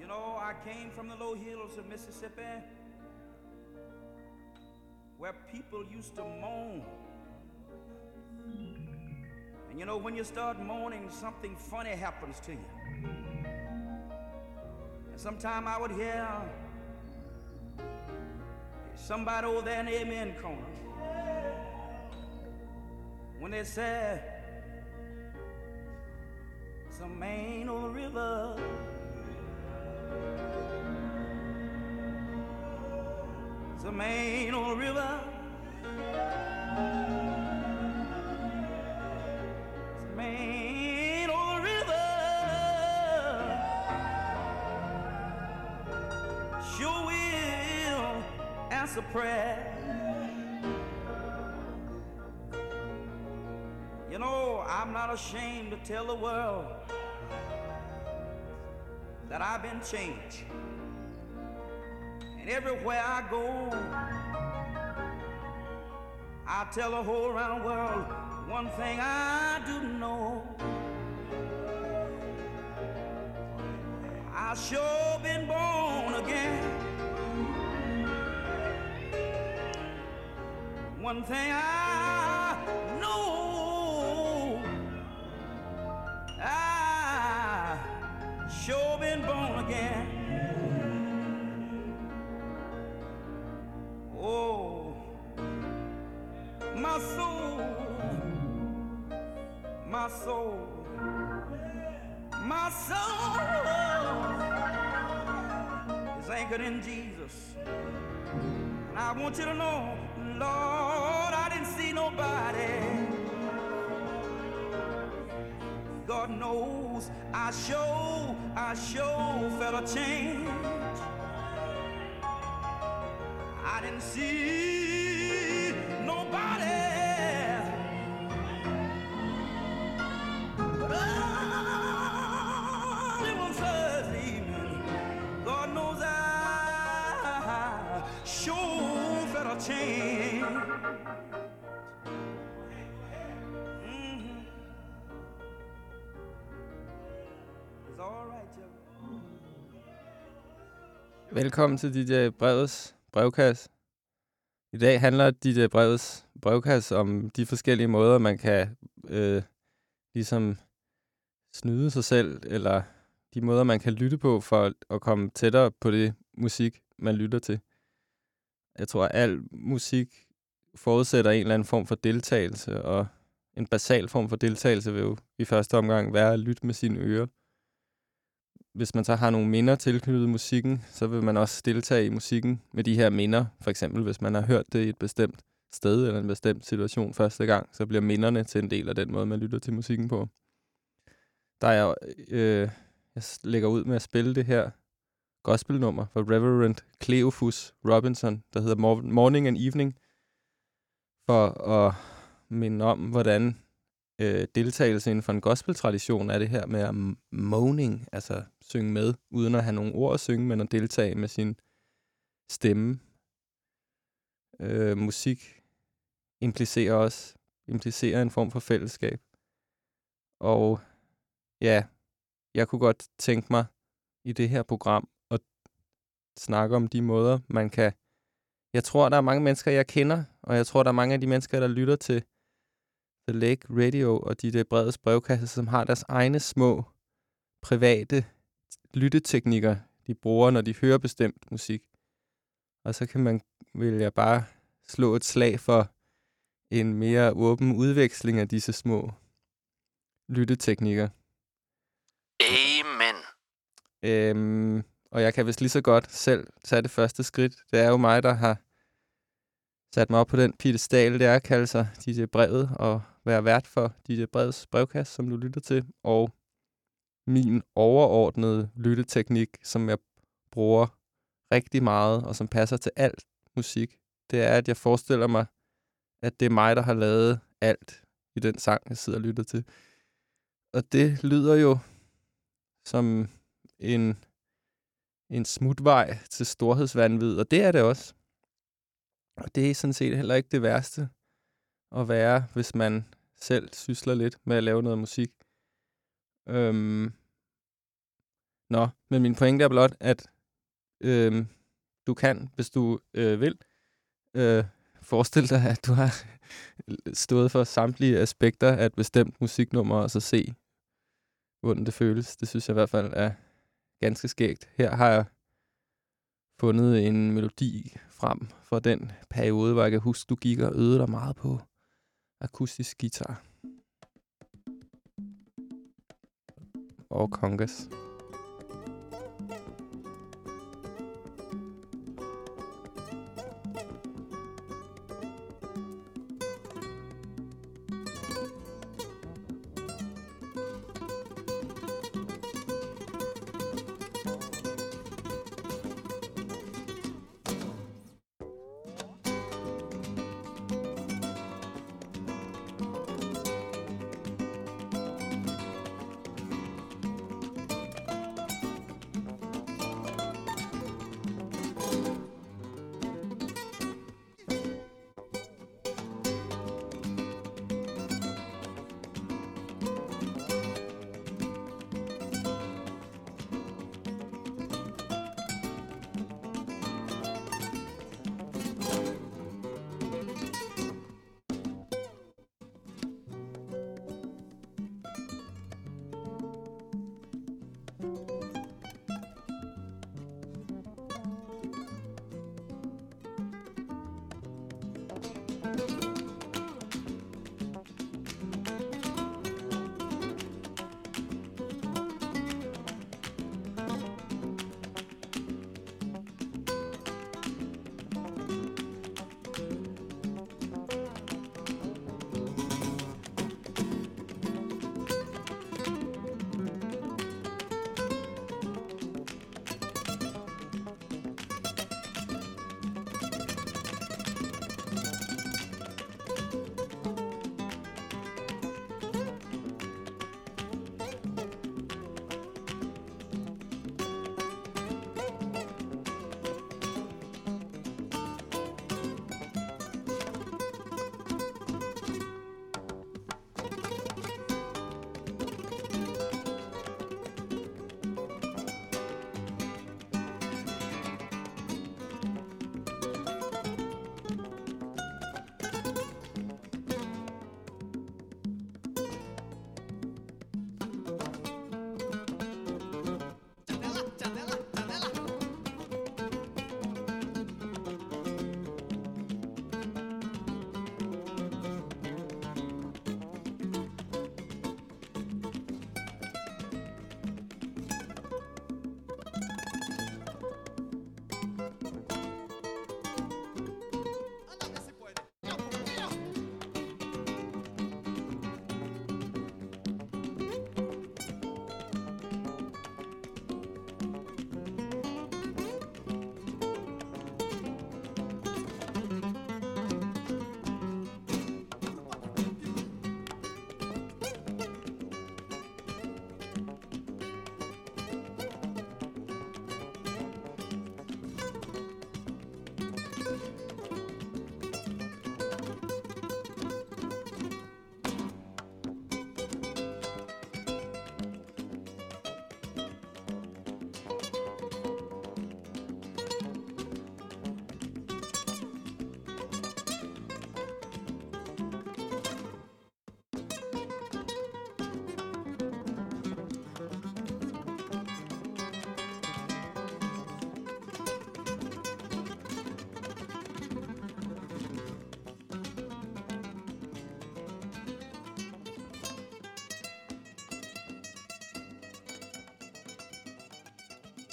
You know, I came from the low hills of Mississippi where people used to moan. And you know, when you start moaning, something funny happens to you. And sometime I would hear somebody over there in the amen corner when they said, Some ain't no river. Some ain't no river. Answer prayer. You know, I'm not ashamed to tell the world that I've been changed. And everywhere I go, I tell the whole round world one thing I do know. I sure been born One thing I know. I ah, sure been born again. Oh, my soul, my soul, my soul is anchored in Jesus. I want you to know, Lord, I didn't see nobody. God knows I show, I show felt a change. I didn't see Velkommen til DJ Brevets brevkasse. I dag handler DJ Brevets brevkasse om de forskellige måder, man kan øh, ligesom snyde sig selv, eller de måder, man kan lytte på for at komme tættere på det musik, man lytter til. Jeg tror, at al musik forudsætter en eller anden form for deltagelse, og en basal form for deltagelse vil jo i første omgang være at lytte med sine ører hvis man så har nogle minder tilknyttet musikken, så vil man også deltage i musikken med de her minder. For eksempel, hvis man har hørt det i et bestemt sted eller en bestemt situation første gang, så bliver minderne til en del af den måde, man lytter til musikken på. Der er jo, øh, jeg lægger ud med at spille det her gospelnummer fra Reverend Cleophus Robinson, der hedder Morning and Evening, for at minde om, hvordan øh, deltagelse inden for en gospeltradition er det her med at moaning, altså synge med, uden at have nogle ord at synge, men at deltage med sin stemme. Øh, musik implicerer også implicerer en form for fællesskab. Og ja, jeg kunne godt tænke mig i det her program at snakke om de måder, man kan... Jeg tror, der er mange mennesker, jeg kender, og jeg tror, der er mange af de mennesker, der lytter til The Lake Radio og de der brede brevkasse, som har deres egne små private lytteteknikker, de bruger, når de hører bestemt musik. Og så kan man, vil jeg bare slå et slag for en mere åben udveksling af disse små lytteteknikker. Amen. Øhm, og jeg kan vist lige så godt selv tage det første skridt. Det er jo mig, der har sat mig op på den piedestal, det er at kalde sig DJ Brevet og være vært for DJ Breds brevkast, som du lytter til. Og min overordnede lytteteknik, som jeg bruger rigtig meget, og som passer til alt musik, det er, at jeg forestiller mig, at det er mig, der har lavet alt i den sang, jeg sidder og lytter til. Og det lyder jo som en, en smutvej til storhedsvandvid, og det er det også. Og det er sådan set heller ikke det værste at være, hvis man selv sysler lidt med at lave noget musik. Øhm. Nå, men min pointe er blot, at øhm, du kan, hvis du øh, vil, øh, forestille dig, at du har stået for samtlige aspekter af et bestemt musiknummer, og så se, hvordan det føles. Det synes jeg i hvert fald er ganske skægt. Her har jeg fundet en melodi frem fra den periode, hvor jeg kan huske, du gik og øvede dig meget på akustisk guitar. Og congas.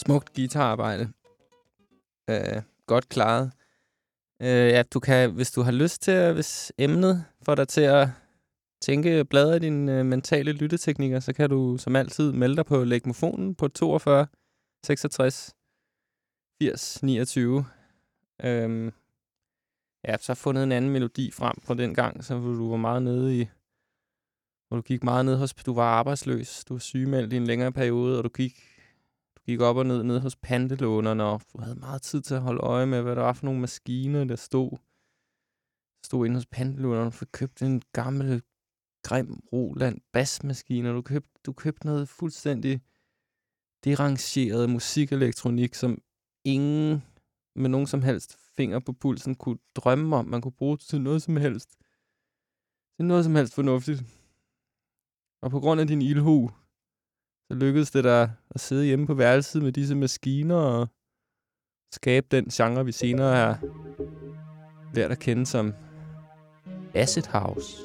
Smukt guitararbejde. Øh, godt klaret. Øh, ja, du kan, hvis du har lyst til, hvis emnet får dig til at tænke bladre dine øh, mentale lytteteknikker, så kan du som altid melde dig på Legmofonen på 42 66 80 29. Øhm, ja, så har fundet en anden melodi frem fra den gang, så du var meget nede i hvor du gik meget ned hos, du var arbejdsløs, du var sygemeldt i en længere periode, og du gik, gik op og ned, ned hos pantelånerne, og havde meget tid til at holde øje med, hvad der var for nogle maskiner, der stod, stod inde hos pantelånerne, for købte en gammel, grim Roland basmaskine, og du købte, du købte noget fuldstændig derangeret musikelektronik, som ingen med nogen som helst finger på pulsen kunne drømme om, man kunne bruge til noget som helst. Til noget som helst fornuftigt. Og på grund af din ildhu, så lykkedes det der at sidde hjemme på værelset med disse maskiner og skabe den genre, vi senere har lært at kende som Acid House.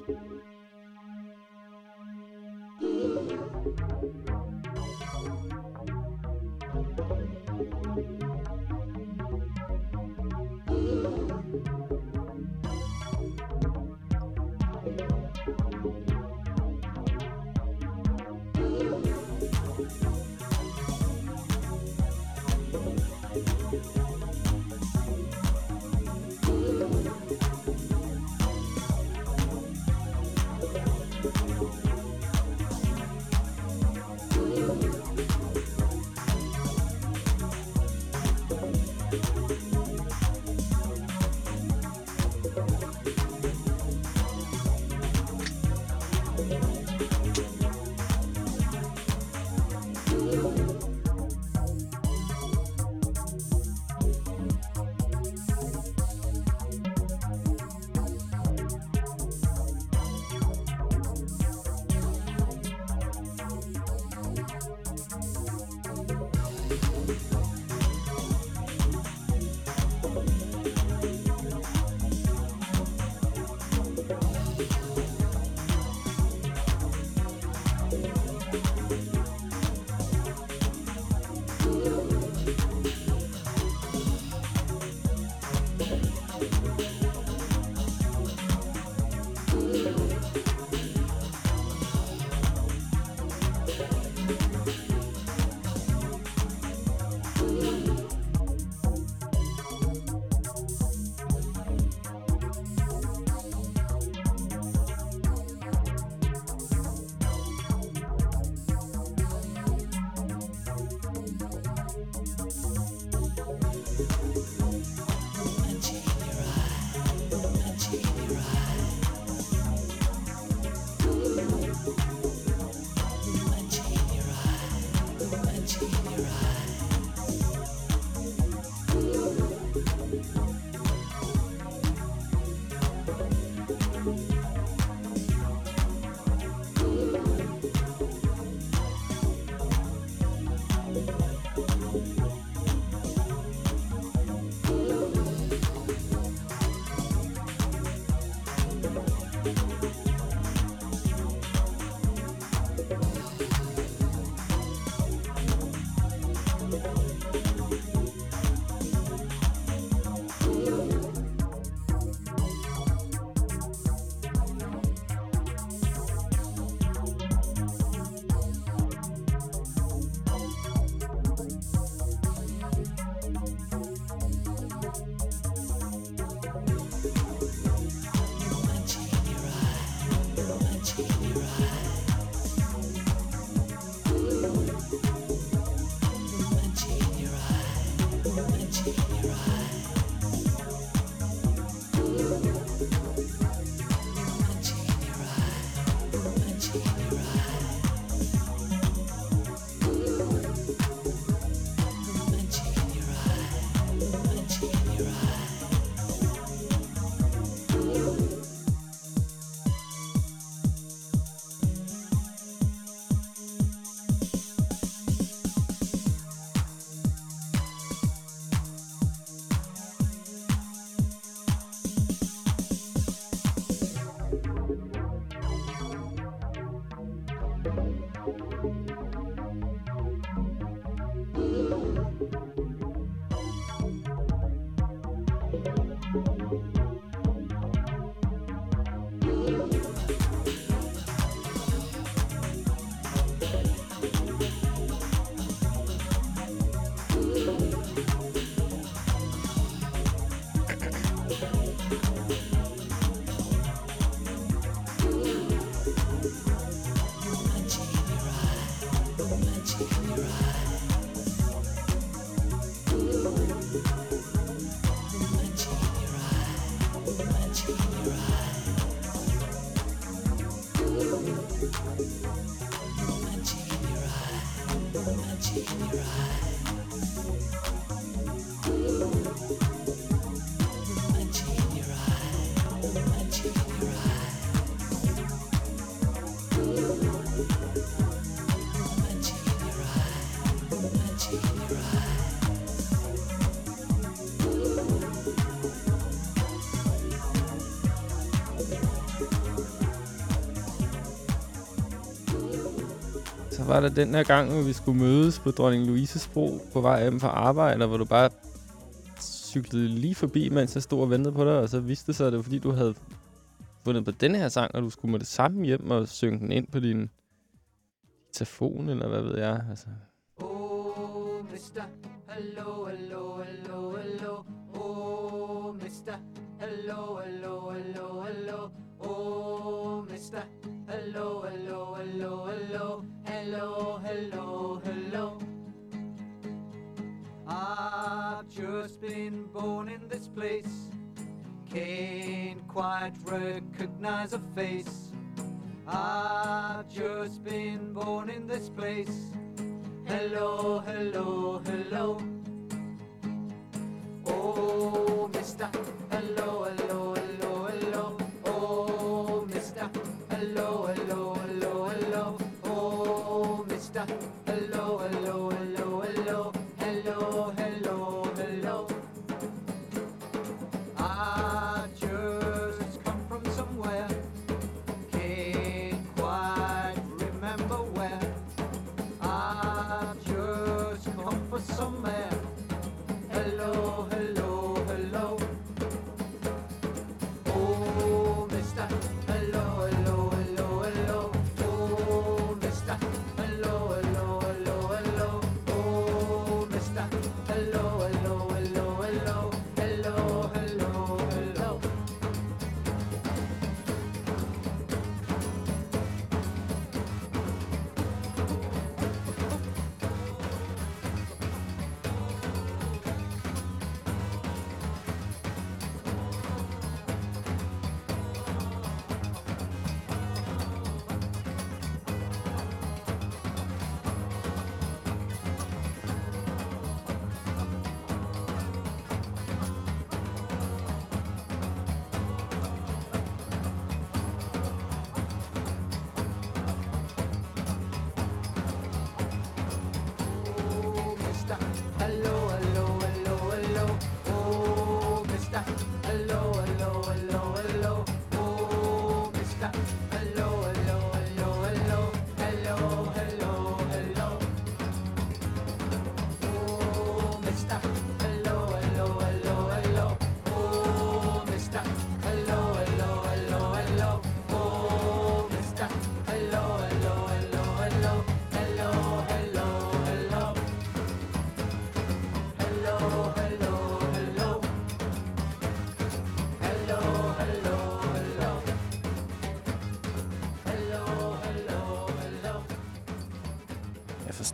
Var der den her gang, hvor vi skulle mødes på Dronning Louises Bro på vej hjem fra arbejde, hvor du bare cyklede lige forbi, mens jeg stod og ventede på dig, og så vidste det sig, at det var fordi, du havde fundet på den her sang, og du skulle med det samme hjem og synge den ind på din telefon, eller hvad ved jeg. Altså, Oh, mister, hello, hello, hello, hello. Oh, mister, hello, hello, hello, hello. Oh, mister, hello, hello, hello, hello. Hello, hello. I've just been born in this place. Can't quite recognize a face. I've just been born in this place. Hello, hello, hello. Oh, mister. Hello, hello, hello, hello. Oh, mister. Hello, hello, hello. Oh, mister. Hello, hello, hello,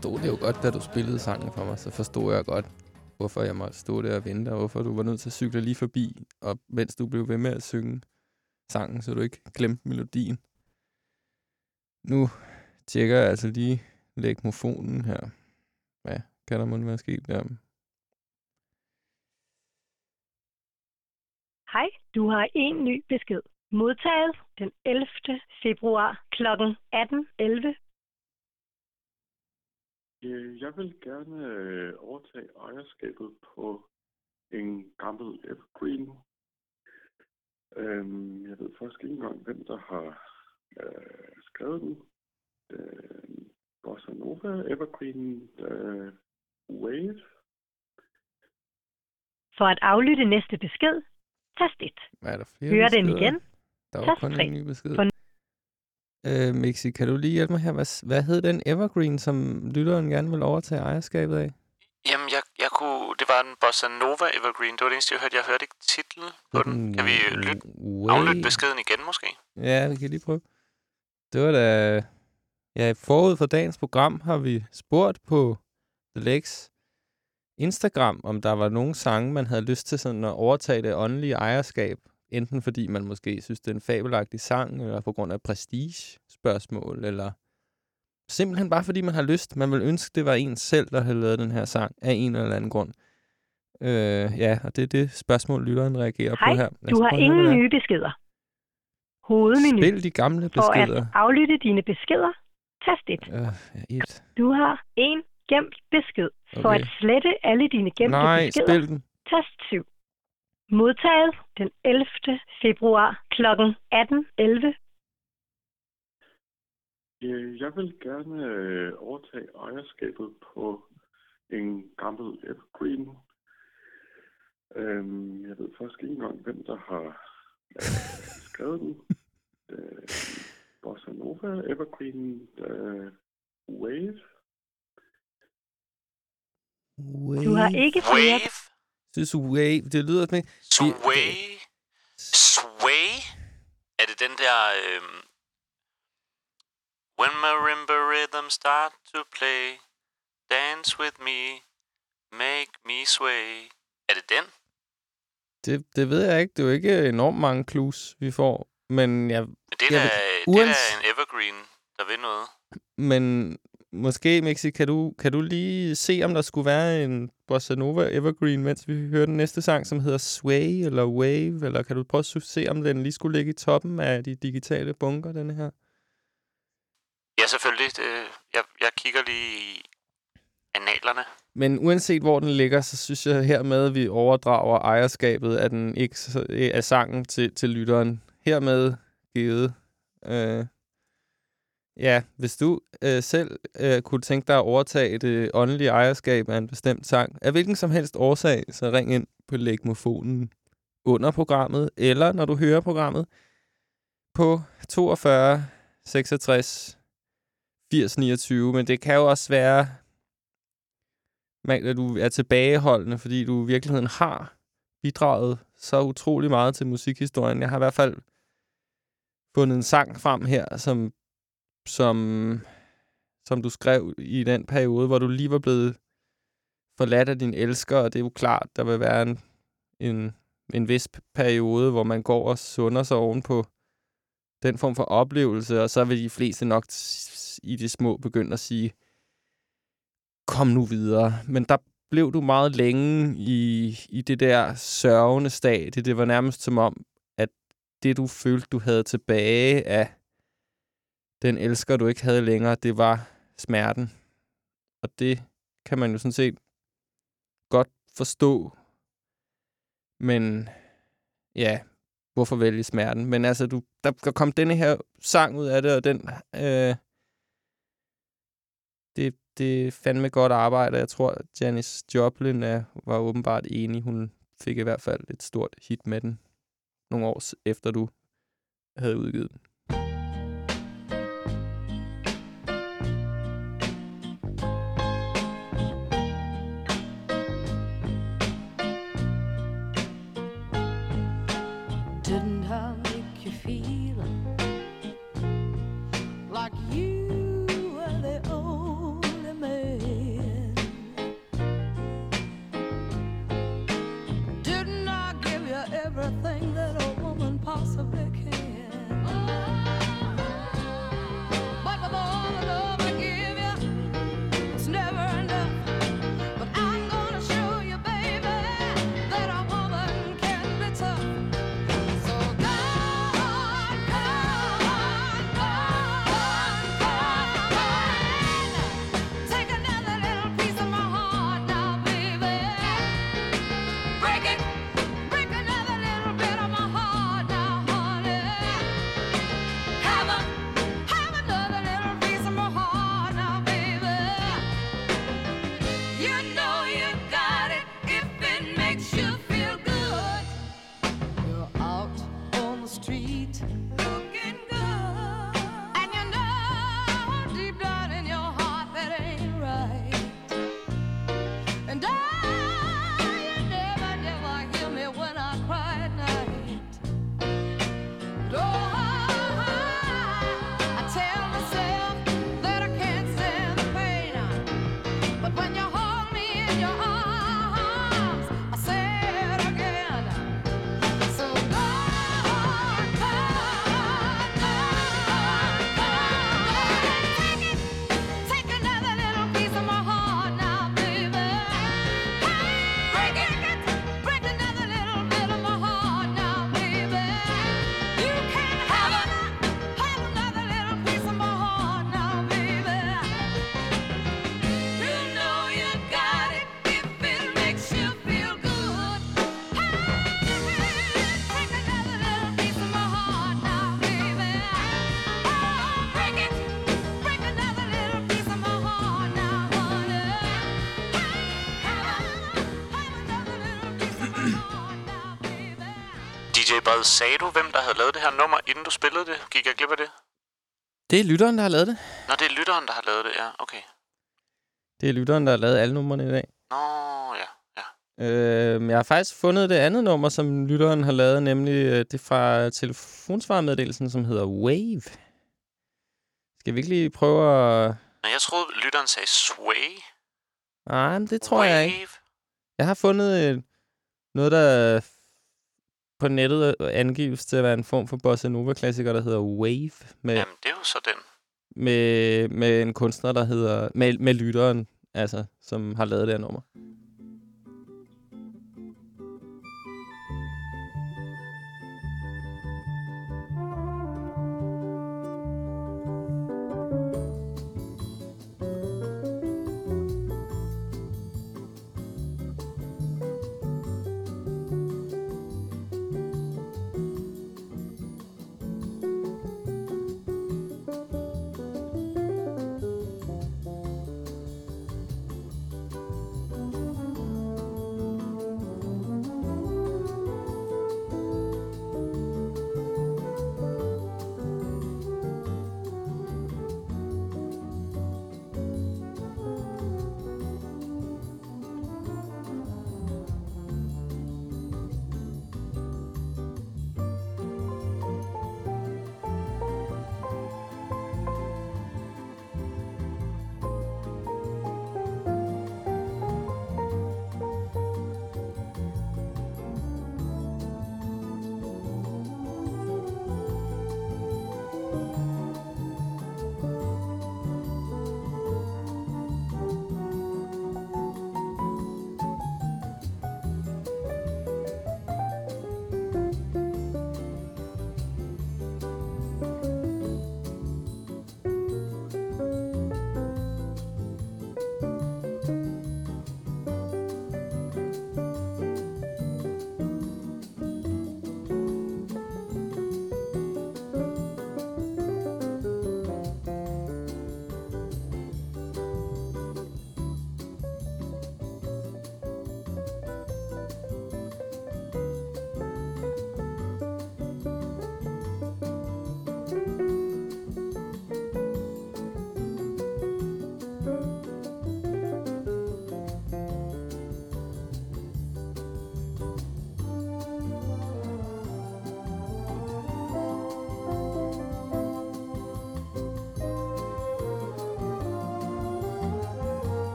forstod det jo godt, da du spillede sangen for mig. Så forstod jeg godt, hvorfor jeg måtte stå der og vente, og hvorfor du var nødt til at cykle lige forbi, og mens du blev ved med at synge sangen, så du ikke glemte melodien. Nu tjekker jeg altså lige legmofonen her. Hvad kan der måske være sket der? Hej, du har en ny besked. Modtaget den 11. februar kl. 18.11. Øh, Jeg vil gerne øh, overtage ejerskabet på en gammel evergreen. Øhm, Jeg ved faktisk ikke engang, hvem der har øh, skrevet den. Øh, Bossa Nova Evergreen øh, Wave. For at aflytte næste besked, tast 1. Er der flere Hør den igen. Der var Tast kun tre. en ny besked. For- Øh, Mixi, kan du lige hjælpe mig her? Hvad, hvad hed den Evergreen, som lytteren gerne vil overtage ejerskabet af? Jamen, jeg, jeg kunne... Det var en Bossa Nova Evergreen. Det var det eneste, jeg hørte. Jeg hørte ikke titlen på den. Kan vi øh, lytte, aflytte beskeden igen, måske? Ja, vi kan lige prøve. Det var da... Ja, forud for dagens program har vi spurgt på The Lex Instagram, om der var nogle sange, man havde lyst til sådan at overtage det åndelige ejerskab. Enten fordi man måske synes, det er en fabelagtig sang, eller på grund af prestige-spørgsmål, eller Simpelthen bare fordi man har lyst. Man vil ønske, det var en selv, der havde lavet den her sang af en eller anden grund. Øh, ja, og det er det spørgsmål, lytteren reagerer Hej, på her. Lad du har ingen nye beskeder. Hovedmenu. Spil de gamle For at beskeder. aflytte dine beskeder, tast 1. Øh, ja, et. Du har en gemt besked. For Okay. at slette alle dine gemte Nej, beskeder, spil den. tast 7. Modtaget den 11. februar kl. 18.11. Øh, Jeg vil gerne øh, overtage ejerskabet på en gammel evergreen. Øhm, jeg ved faktisk ikke engang, hvem der har øh, skrevet den. Øh, Bossa Nova Evergreen øh, Wave. Wave. Du har ikke flere... Wave, det lyder sådan... Sway. Sway. Er det den der... Øhm, When marimba rhythm start to play, dance with me, make me sway. Er det den? Det, det ved jeg ikke. Det er jo ikke enormt mange clues, vi får. Men, jeg, Men det er, Jeg da, ved- det er en evergreen, der vil noget. men måske, Mixi, kan du, kan du lige se, om der skulle være en Bossa Nova Evergreen, mens vi hører den næste sang, som hedder Sway eller Wave? Eller kan du prøve at se, om den lige skulle ligge i toppen af de digitale bunker, denne her? Ja, selvfølgelig. Det, jeg, jeg kigger lige i analerne. Men uanset hvor den ligger, så synes jeg hermed, at vi overdrager ejerskabet af, den af sangen til, til lytteren. Hermed givet. Øh, ja, hvis du øh, selv øh, kunne tænke dig at overtage det åndelige ejerskab af en bestemt sang, af hvilken som helst årsag, så ring ind på legmofonen under programmet, eller når du hører programmet, på 42 66 80 29. Men det kan jo også være at du er tilbageholdende, fordi du i virkeligheden har bidraget så utrolig meget til musikhistorien. Jeg har i hvert fald fundet en sang frem her, som, som, som du skrev i den periode, hvor du lige var blevet forladt af din elsker, og det er jo klart, der vil være en, en, en vis periode, hvor man går og sunder sig ovenpå den form for oplevelse, og så vil de fleste nok i det små begynde at sige, kom nu videre. Men der blev du meget længe i, i det der sørgende stadie. Det var nærmest som om, at det du følte, du havde tilbage af den elsker, du ikke havde længere, det var smerten. Og det kan man jo sådan set godt forstå. Men ja, hvorfor vælge smerten? Men altså, du, der, kom denne her sang ud af det, og den... Øh, det, det er fandme godt arbejde. Jeg tror, Janis Joplin er, var åbenbart enig. Hun fik i hvert fald et stort hit med den nogle år efter du havde udgivet den. Bud, sagde du, hvem der havde lavet det her nummer, inden du spillede det? Gik jeg glip af det? Det er lytteren, der har lavet det. Nå, det er lytteren, der har lavet det, ja. Okay. Det er lytteren, der har lavet alle numrene i dag. Nå, ja. ja. Øh, jeg har faktisk fundet det andet nummer, som lytteren har lavet, nemlig øh, det fra telefonsvarmeddelelsen, som hedder Wave. Skal vi ikke lige prøve at... Nå, jeg troede, lytteren sagde sway. Nej, men det tror jeg ikke. Wave. Jeg har fundet øh, noget, der på nettet angives til at være en form for bossa nova-klassiker, der hedder Wave, med, Jamen, det er jo så den. med, med en kunstner, der hedder... Med, med lytteren, altså, som har lavet det her nummer.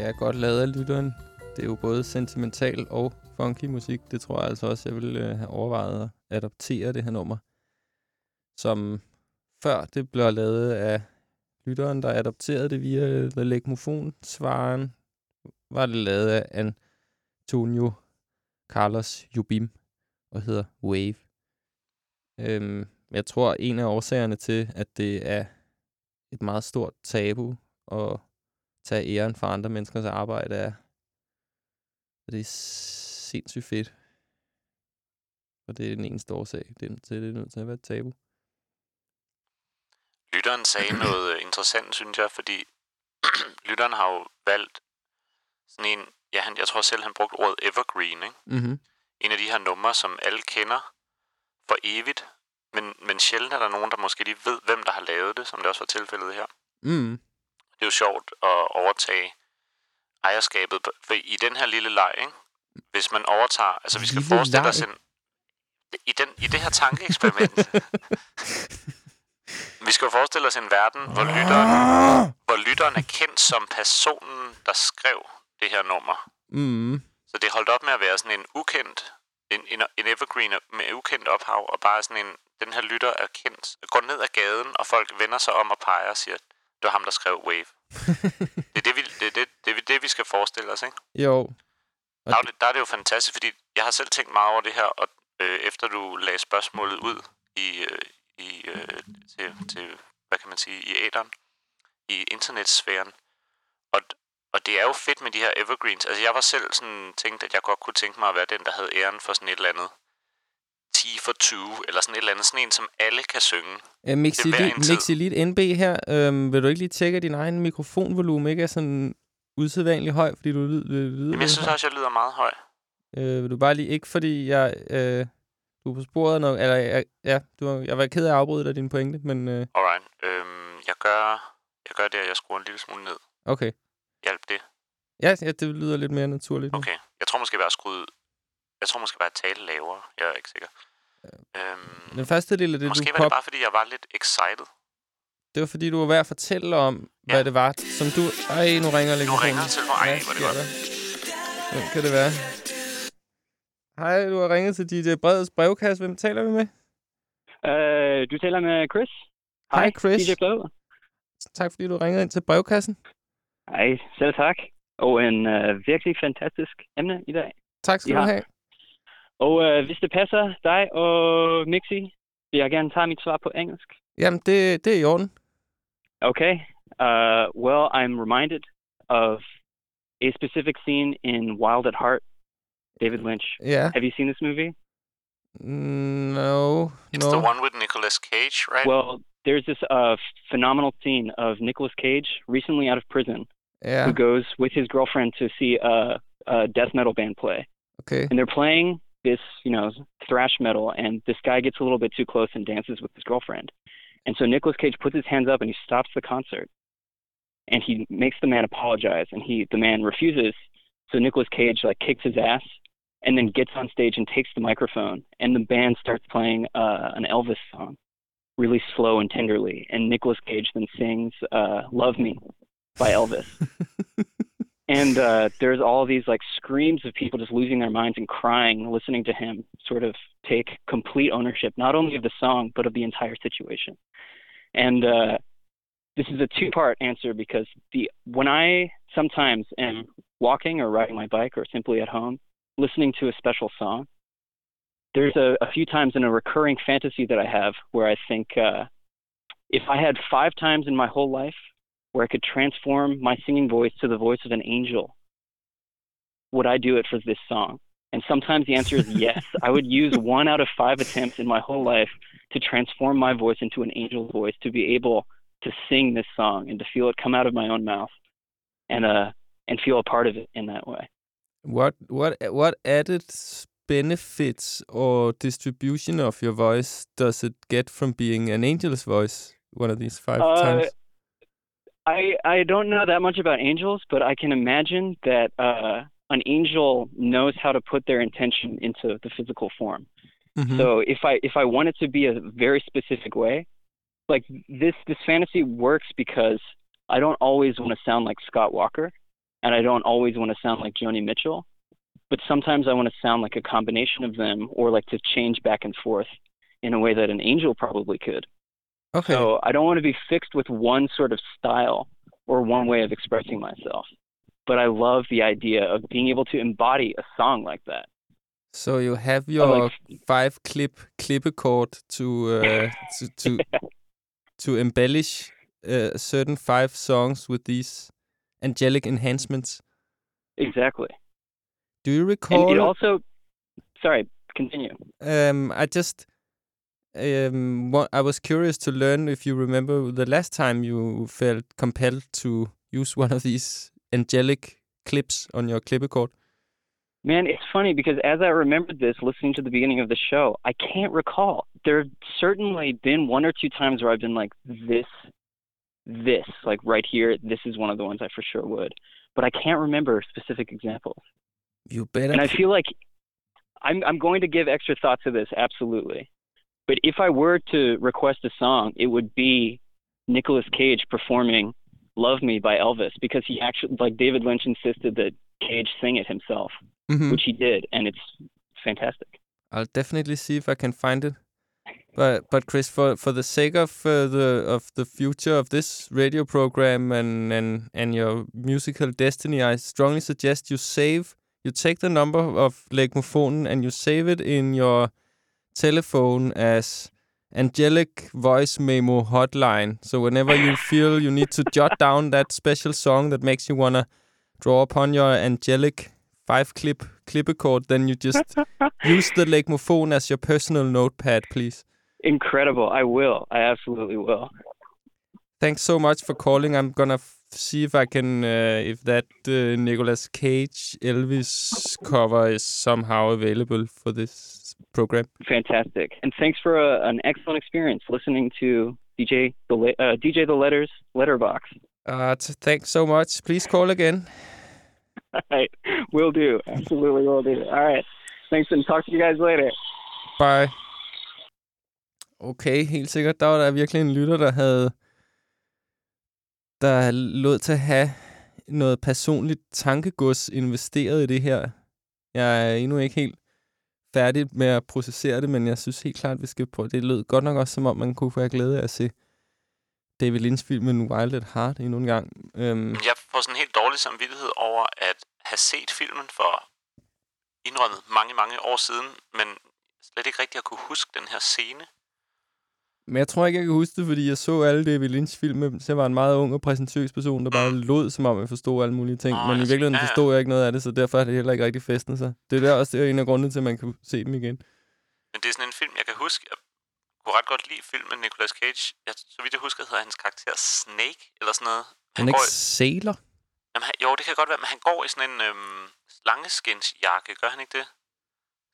Det er godt lavet af lytteren. Det er jo både sentimental og funky musik. Det tror jeg altså også, jeg ville øh, have overvejet at adoptere det her nummer. Som før det blev lavet af lytteren, der adopterede det via øh, The Legmofon-svaren, var det lavet af Antonio Carlos Jubim og hedder Wave. Øhm, jeg tror, en af årsagerne til, at det er et meget stort tabu at tage æren for andre menneskers arbejde, er, at det er sindssygt fedt. Og det er den eneste årsag det, til, det er nødt til at være et tabu. Lytteren sagde noget øh, interessant, synes jeg, fordi lytteren har jo valgt sådan en, ja, han, jeg tror selv, han brugte ordet evergreen, ikke? Mm-hmm. En af de her numre, som alle kender for evigt, men, men sjældent er der nogen, der måske lige ved, hvem der har lavet det, som det også var tilfældet her. Mm. Det er jo sjovt at overtage ejerskabet, for i den her lille leg, ikke? hvis man overtager, altså vi skal Lille forestille leg? os en, i, den, i det her tankeeksperiment, vi skal jo forestille os en verden, hvor lytteren, hvor lytteren er kendt som personen, der skrev det her nummer. Mm. Så det holdt op med at være sådan en ukendt, en, en, en evergreen med ukendt ophav, og bare sådan en, den her lytter er kendt, går ned ad gaden, og folk vender sig om og peger og siger, det var ham, der skrev Wave. det, er det, vi, det, det, det, det, vi skal forestille os, ikke? Jo. Der er, det, der er det jo fantastisk, fordi jeg har selv tænkt meget over det her, og øh, efter du lagde spørgsmålet ud, i, øh, i øh, til, til, hvad kan man sige, i æderen, i internetsfæren. Og, og det er jo fedt med de her evergreens. Altså jeg var selv sådan tænkt, at jeg godt kunne tænke mig at være den, der havde æren for sådan et eller andet 10 for 20, eller sådan et eller andet, sådan en, som alle kan synge. Mixi Elite NB her. Øhm, vil du ikke lige tjekke, at din egen mikrofonvolumen ikke er sådan usædvanligt høj, fordi du lyder... lyder Jamen, jeg synes også, jeg lyder meget høj. Øh, vil du bare lige... Ikke fordi jeg... Øh, du er på sporet nok... Eller, jeg, ja, du, har- jeg var ked af at afbryde dig din pointe, men... Øh, Alright. Øhm, jeg gør, jeg gør det, at jeg skruer en lille smule ned. okay. Hjælp det. Ja, ja, det lyder lidt mere naturligt. nu. Okay. Jeg tror måske bare at skruet... Jeg tror måske bare at tale lavere. Jeg er ikke sikker. Øhm, Den første del af det, måske du var pop, det bare, fordi jeg var lidt excited. det var fordi, du var ved at fortælle om, Ja. hvad det var, som du... Ej, nu ringer Nu mikrofonen. ringer telefonen. Ej, hvor det godt. Hvem kan det være? Hej, du har ringet til DJ Breds brevkasse. Hvem taler vi med? Øh, du taler med Chris. Hej, Chris. DJ Blå. Tak fordi du ringede ind til brevkassen. Hej, selv tak. Og en øh, virkelig fantastisk emne i dag. Tak skal Ja. du have. Og øh, hvis det passer dig og Mixi, vil jeg gerne tage mit svar på engelsk. Jamen, det, det er i orden. Okay. Uh, well, I'm reminded of a specific scene in Wild at Heart, David Lynch. Ja. Have you seen this movie? No, It's no. the one with Nicolas Cage, right? Well, there's this uh, phenomenal scene of Nicolas Cage recently out of prison Ja, who goes with his girlfriend to see a, a death metal band play. okay. and they're playing this, you know, thrash metal, and this guy gets a little bit too close and dances with his girlfriend. And so Nicolas Cage puts his hands up and he stops the concert, and he makes the man apologize, and he the man refuses. So Nicolas Cage like kicks his ass, and then gets on stage and takes the microphone, and the band starts playing uh, an Elvis song, really slow and tenderly, and Nicolas Cage then sings uh, "Love Me" by Elvis. and uh, there's all these like screams of people just losing their minds and crying, listening to him sort of take complete ownership not only of the song but of the entire situation. And uh, this is a two-part answer because the when I sometimes am walking or riding my bike or simply at home listening to a special song, there's a, a few times in a recurring fantasy that I have where I think uh, if I had five times in my whole life where I could transform my singing voice to the voice of an angel, would I do it for this song? And sometimes the answer is yes. I would use one out of five attempts in my whole life to transform my voice into an angel's voice, to be able to sing this song and to feel it come out of my own mouth and uh and feel a part of it in that way. What what what added benefits or distribution of your voice does it get from being an angel's voice? One of these five Uh, times. I I don't know that much about angels, but I can imagine that uh, an angel knows how to put their intention into the physical form. Mhm. So if I if I want it to be a very specific way, like this this fantasy works because I don't always want to sound like Scott Walker, and I don't always want to sound like Joni Mitchell, but sometimes I want to sound like a combination of them, or like to change back and forth in a way that an angel probably could. Okay. So I don't want to be fixed with one sort of style or one way of expressing myself. But I love the idea of being able to embody a song like that. So you have your like- five clip clippercord to uh, to to to embellish uh, certain five songs with these angelic enhancements. Exactly. Do you And recall? it also, sorry, continue. um, I just um, what, I was curious to learn if you remember the last time you felt compelled to use one of these angelic clips on your clippercord. Man, it's funny because as I remembered this listening to the beginning of the show, I can't recall. There have certainly been one or two times where I've been like, this, this, like right here, this is one of the ones I for sure would. But I can't remember specific examples. You better. and I feel like I'm I'm going to give extra thought to this, absolutely. But if I were to request a song, it would be Nicolas Cage performing "Love Me" by Elvis because he actually, like David Lynch, insisted that Cage sing it himself, Mhm. which he did, and it's fantastic. I'll definitely see if I can find it. But but Chris, for for the sake of uh, the of the future of this radio program and and and your musical destiny, I strongly suggest you save. You take the number of Legmofonen and you save it in your telephone as angelic voice memo hotline. So whenever you feel you need to jot down that special song that makes you want to draw upon your angelic five clip clippercord, then you just use the Legmophone as your personal notepad, please. Incredible. I will. I absolutely will. Thanks so much for calling. I'm gonna see if I can, uh, if that uh, Nicolas Cage Elvis cover is somehow available for this program. Fantastic. And thanks for a, an excellent experience listening to DJ the uh, DJ the Letters Letterbox. Uh, thanks so much. Please call again. All right. Will do. Absolutely will do. All right. Thanks and talk to you guys later. Bye. Okay, helt sikkert. Der var der virkelig en lytter, der havde der lod til at have noget personligt tankegods investeret i det her. Jeg er endnu ikke helt færdig med at processere det, men jeg synes helt klart, at vi skal prøve. Det lød godt nok også, som om man kunne få glæde af at se David Lynch-filmen Wild at Heart endnu en gang. Øhm, Jeg får sådan en helt dårlig samvittighed over at have set filmen for indrømmet mange, mange år siden, men slet ikke rigtig at kunne huske den her scene. Men jeg tror ikke, jeg kan huske det, fordi jeg så alle David Lynch-film, så jeg var en meget ung og præsentøs person, der bare lød, som om jeg forstod alle mulige ting. Nå, Men i altså, virkeligheden ja, forstod jeg ikke noget af det, så derfor er det heller ikke rigtig festnet sig. Det er der også det er en af grundene til, at man kan se dem igen. Men det er sådan en film, jeg kan huske. Jeg kunne ret godt lide filmen Nicolas Cage. Jeg, så vidt jeg husker, hedder hans karakter Snake, eller sådan noget. Han er går ikke sailor? Jamen, han, jo, det kan godt være, men han går i sådan en øhm, slangeskinsjakke, gør han ikke det?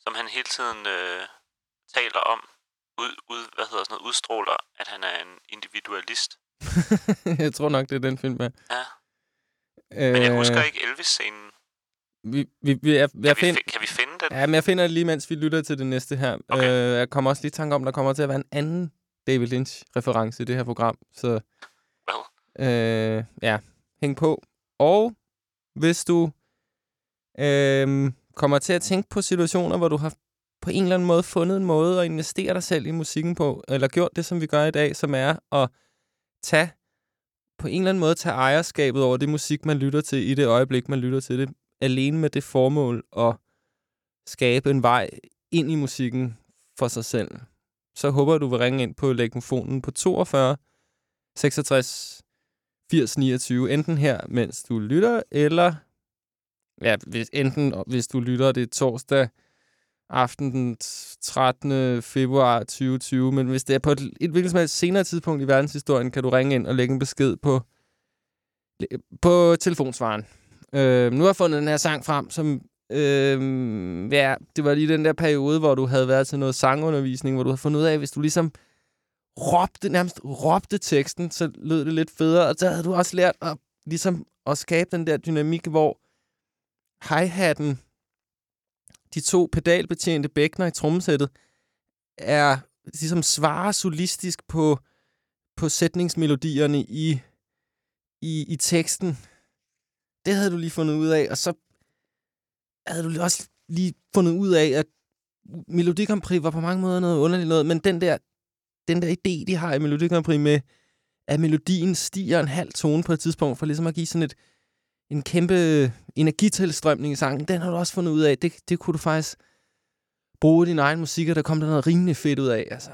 Som han hele tiden øh, taler om, ud, ud, hvad hedder sådan noget, udstråler, at han er en individualist. jeg tror nok, det er den film, ja. Ja. Men jeg Øh, husker ikke Elvis-scenen. Vi, vi, vi, jeg, jeg Kan, vi, find, fi- kan vi finde den? ja, men jeg finder det lige, mens vi lytter til det næste her. Okay. Øh, jeg kommer også lige i tanke om, der kommer til at være en anden David Lynch-reference i det her program. Så Hvad? øh, ja, hæng på. Og hvis du øh, kommer til at tænke på situationer, hvor du har på en eller anden måde fundet en måde at investere dig selv i musikken på, eller gjort det, som vi gør i dag, som er at tage på en eller anden måde tage ejerskabet over det musik, man lytter til i det øjeblik, man lytter til det, alene med det formål at skabe en vej ind i musikken for sig selv. Så håber jeg, du vil ringe ind på legmofonen på 42 66 80 29, enten her, mens du lytter, eller ja, hvis, enten hvis du lytter, det er torsdag aften den 13. februar 2020, men hvis det er på et, et hvilket som helst senere tidspunkt i verdenshistorien, kan du ringe ind og lægge en besked på, på telefonsvaren. Øh, nu har jeg fundet den her sang frem, som øh, ja, det var lige den der periode, hvor du havde været til noget sangundervisning, hvor du havde fundet ud af, hvis du ligesom råbte, nærmest råbte teksten, så lød det lidt federe, og så havde du også lært at, ligesom, at skabe den der dynamik, hvor hi-hatten, de to pedalbetjente bækner i trommesættet, er ligesom svarer solistisk på, på sætningsmelodierne i, i, i teksten. Det havde du lige fundet ud af, og så havde du også lige fundet ud af, at Melodi Grand Prix var på mange måder noget underligt noget, men den der, den der idé, de har i Melodi Grand Prix med, at melodien stiger en halv tone på et tidspunkt, for ligesom at give sådan et, en kæmpe energitilstrømning i sangen, den har du også fundet ud af. Det, det kunne du faktisk bruge din egen musik, og der kom der noget rimelig fedt ud af. Altså.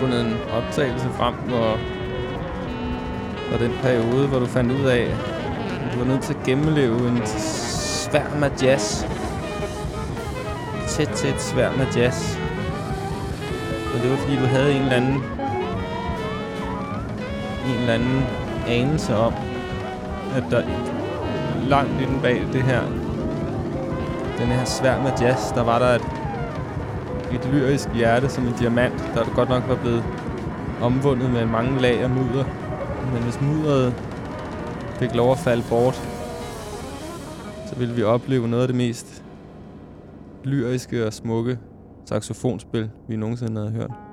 Fundet en optagelse frem, hvor hvor den periode, hvor du fandt ud af, at du var nødt til at gennemleve en sværm af jazz. Tæt, tæt sværm af jazz. Og det var fordi, du havde en eller anden en eller anden anelse om, at der langt inde bag det her den her sværm af jazz, der var der et lyrisk hjerte som en diamant, der godt nok var blevet omvundet med mange lag af mudder. Men hvis mudderet fik lov at falde bort, så ville vi opleve noget af det mest lyriske og smukke saxofonspil, vi nogensinde havde hørt.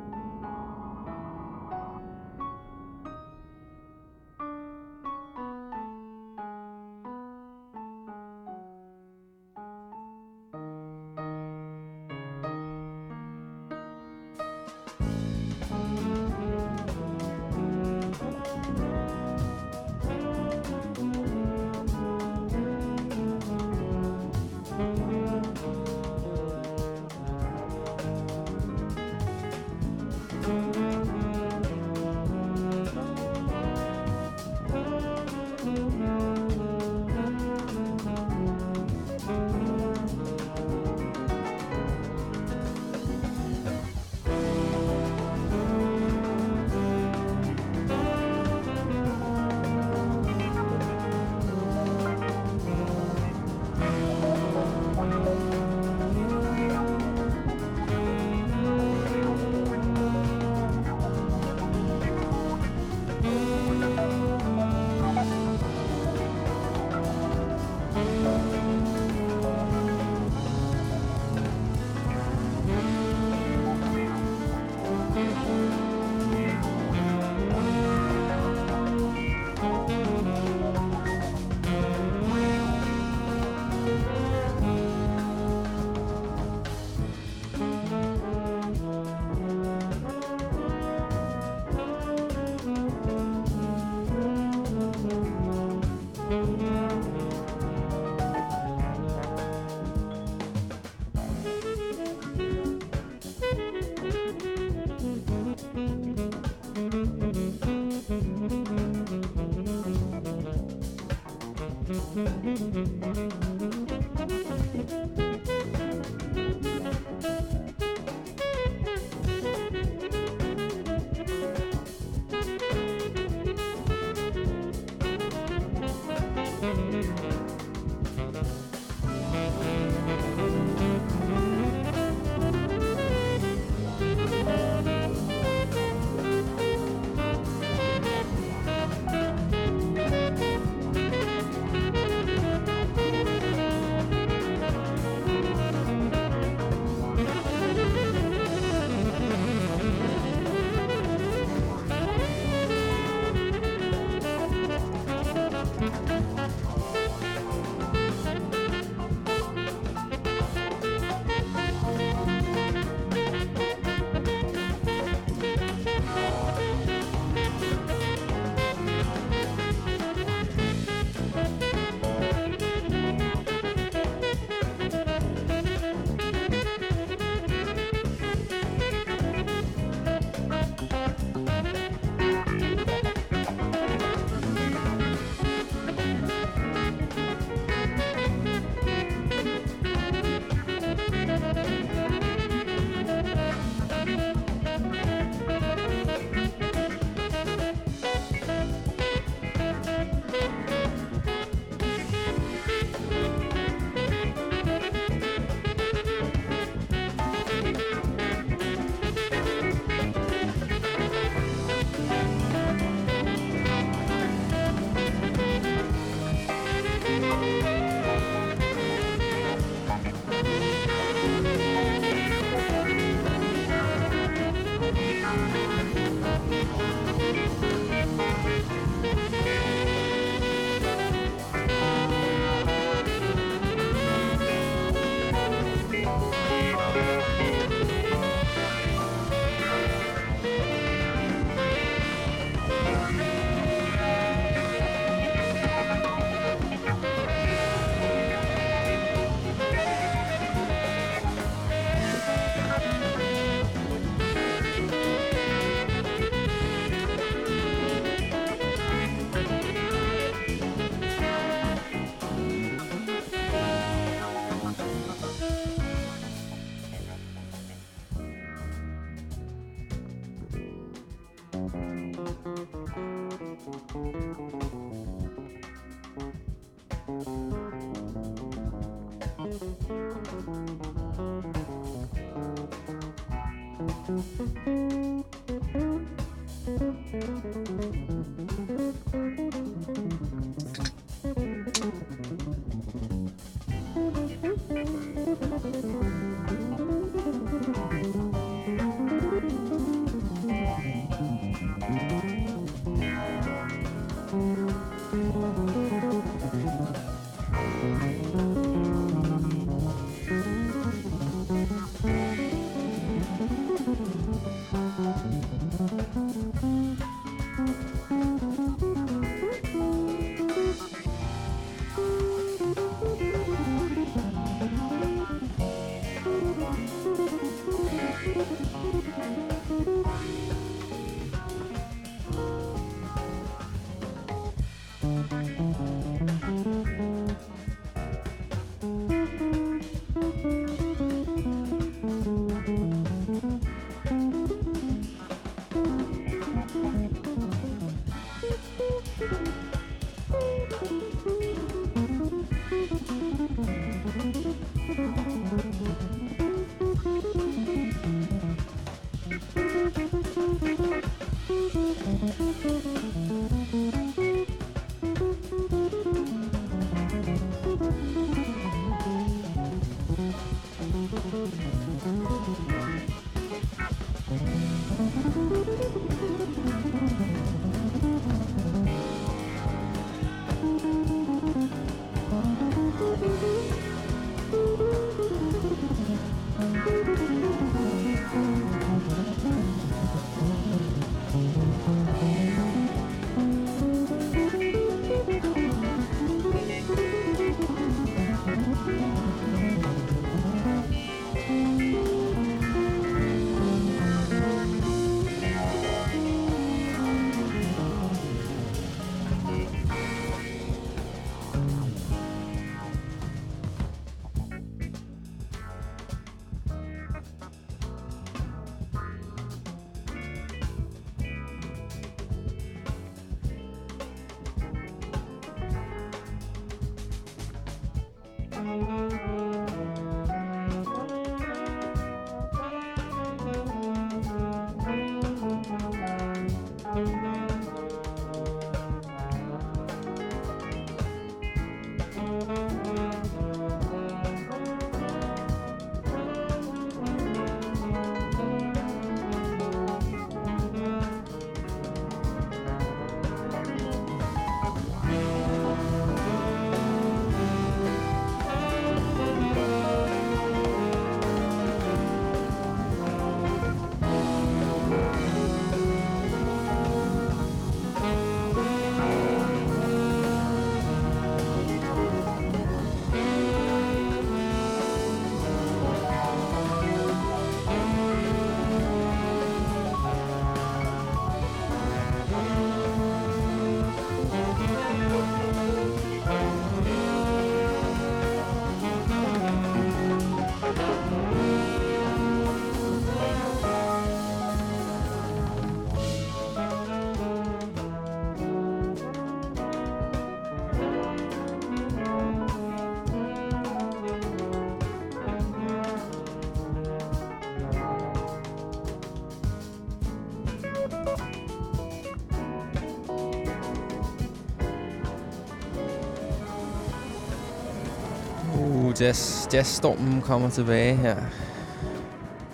Uh, jazz, jazzstormen kommer tilbage her.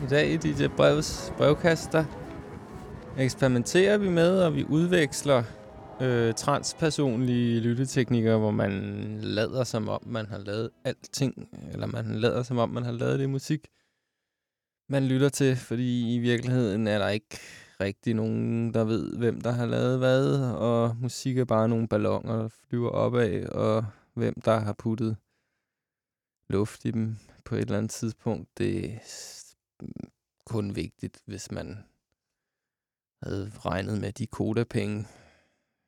I dag i DJ Brevs brevkast, der eksperimenterer vi med, og vi udveksler øh, transpersonlige lytteteknikker, hvor man lader som om, man har lavet alting, eller man lader som om, man har lavet det musik, man lytter til, fordi i virkeligheden er der ikke rigtig nogen, der ved, hvem der har lavet hvad, og musik er bare nogle ballonger, der flyver opad, og hvem der har puttet luft i dem på et eller andet tidspunkt, det er kun vigtigt, hvis man havde regnet med de kodapenge.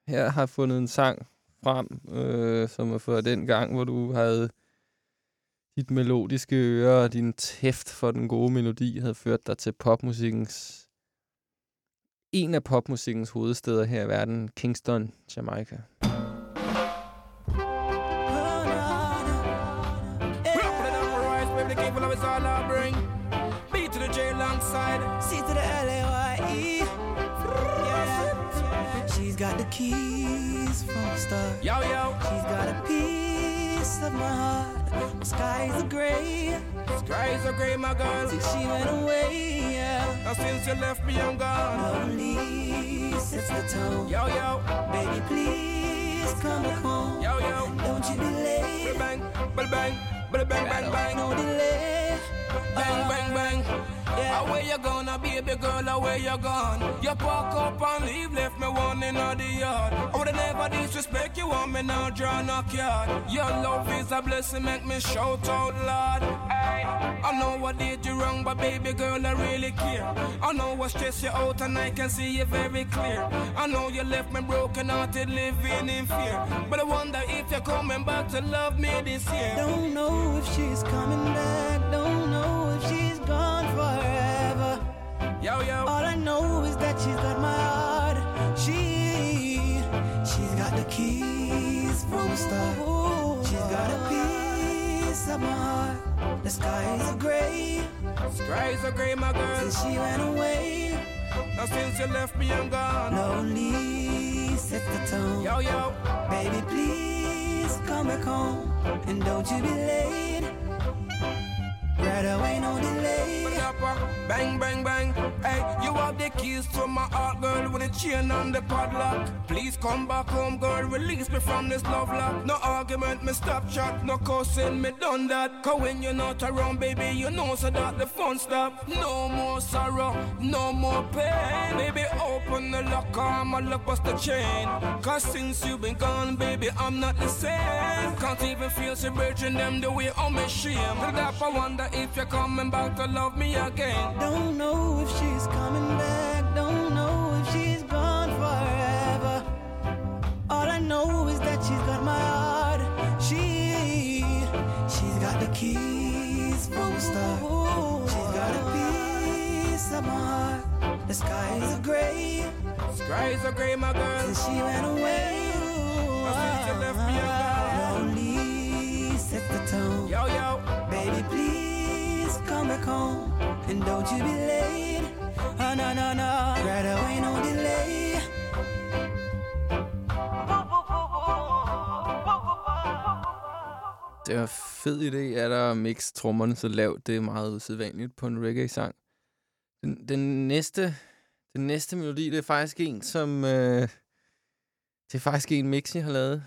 Her har fundet en sang frem, øh, som er fra den gang, hvor du havde dit melodiske øre og din tæft for den gode melodi havde ført dig til popmusikkens en af popmusikkens hovedsteder her i verden, Kingston, Jamaica. Is all I bring. B to the J alongside. C to the L A Y E. Yeah. She's got the keys from the start. Yo, yo. She's got a piece of my heart. The skies are gray. The Skies are gray, my girl. Since she went away, yeah. Now since you left me, I'm gone. Lonely sets the tone. Yo, yo. Baby, please come back home. Yo, yo. Don't you be late. Bang, bang, bang, bang, bang. No delay. Bang, bang, bang. Yeah. Where you gonna, baby girl? Where you gone? You park up and leave, left me one in the yard. I woulda never disrespect you, want me now draw knock yard. Your love is a blessing, make me shout out loud. Hey, I know I did you wrong, but baby girl, I really care. I know I stress you out and I can see you very clear. I know you left me broken hearted, living in fear. But I wonder if you're coming back to love me this year. Don't know if she's coming back, don't Yo, yo. All I know is that she's got my heart. She, she's got the keys from the start. She's got a piece of my heart. The skies are gray. Skies are gray, my girl. Since she went away. Now since you left me, I'm gone. Lonely sets the tone. Yo, yo. Baby, please come back home. And don't you be late. Right away, no delay. Bang, bang, bang. Hey, you have the keys to my heart, girl, with a chain on the padlock. Please come back home, girl. Release me from this love lock. No argument, me stop chat. No cussing, me done that. Cause when you're not around, baby, you know so that the fun stop. No more sorrow, no more pain. Baby, open the lock, I'ma lock bust the chain. Cause since you've been gone, baby, I'm not the same. Can't even feel she virgin them the way I'm ashamed. That I wonder if you're coming back to love me again. Don't know if she's coming back, don't know if she's gone forever. All I know is that she's got my heart. She, she's got the keys from the start. She's got a piece of my heart. The skies are gray. The Skies are gray, my girl. Since she went away. Since you left me alone. Home. And don't you be late. Oh, no, no, no. Right away, no delay. Det var fed idé, at der mix trommerne så lavt. Det er meget usædvanligt på en reggae-sang. Den, den, næste, den næste melodi, det er faktisk en, som... Øh, det er faktisk en, Mixi har lavet.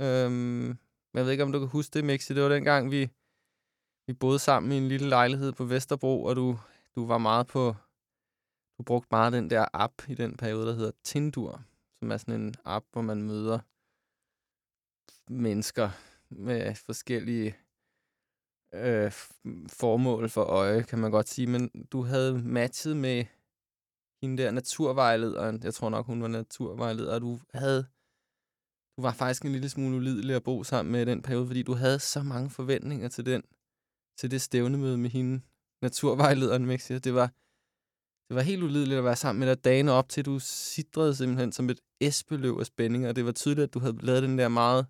Øhm, jeg ved ikke, om du kan huske det, Mixi. Det var dengang, vi, vi boede sammen i en lille lejlighed på Vesterbro, og du, du var meget på... Du brugte meget den der app i den periode, der hedder Tindur, som er sådan en app, hvor man møder mennesker med forskellige øh, formål for øje, kan man godt sige. Men du havde matchet med hende der naturvejlederen. Jeg tror nok, hun var naturvejleder. Og du havde du var faktisk en lille smule ulidelig at bo sammen med i den periode, fordi du havde så mange forventninger til den, til det stævnemøde med hende, naturvejlederen, Mexia. Det var, det var helt ulideligt at være sammen med dig dagen op til, du sidrede simpelthen som et esbeløv af spænding, og det var tydeligt, at du havde lavet den der meget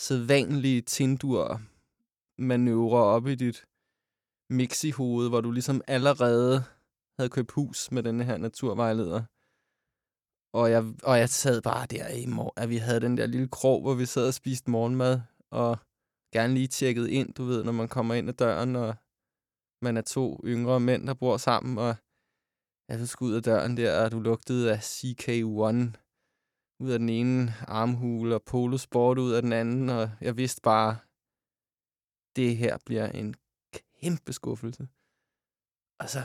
sædvanlige tindur manøvre op i dit mix-i-hoved, hvor du ligesom allerede havde købt hus med den her naturvejleder. Og jeg, og jeg sad bare der i morgen, at vi havde den der lille krog, hvor vi sad og spiste morgenmad, og gerne lige tjekket ind, du ved, når man kommer ind ad døren, og man er to yngre mænd, der bor sammen, og jeg så skulle ud af døren der, og du lugtede af CK1 ud af den ene armhule, og Polo Sport ud af den anden, og jeg vidste bare, det her bliver en kæmpe skuffelse. Og så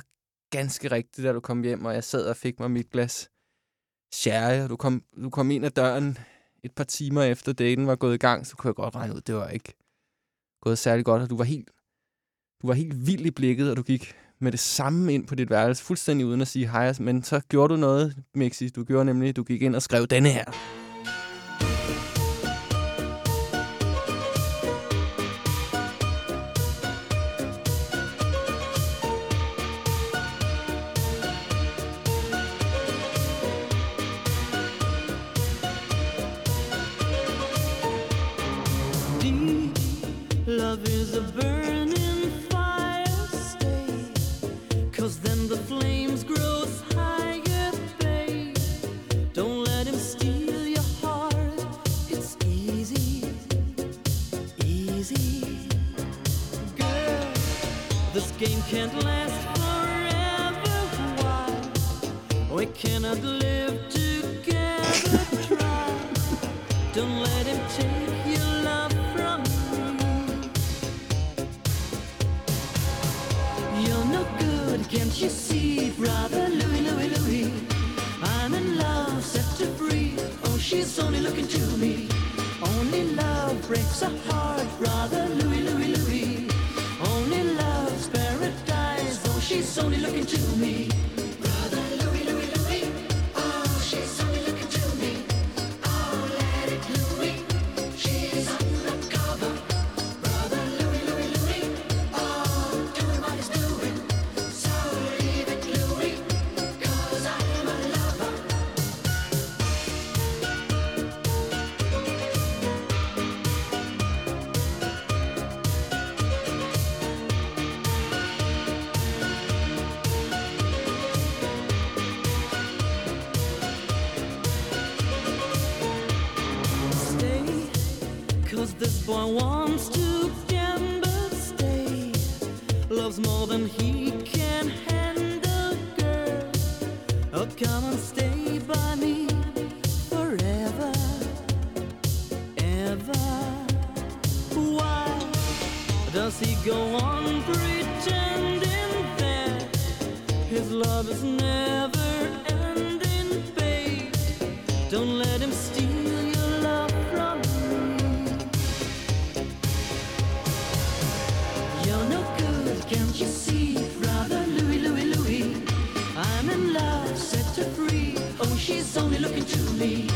ganske rigtigt, da du kom hjem, og jeg sad og fik mig mit glas sherry, og du kom, du kom ind ad døren et par timer efter daten var gået i gang, så kunne jeg godt regne ud, det var ikke gået særlig godt, og du var helt, du var helt vild i blikket, og du gik med det samme ind på dit værelse, fuldstændig uden at sige hej, men så gjorde du noget, Mixi. Du gjorde nemlig, du gik ind og skrev denne her. Can't you see, brother Louis, Louis, Louis? I'm in love, set her free. Oh, she's only looking to me.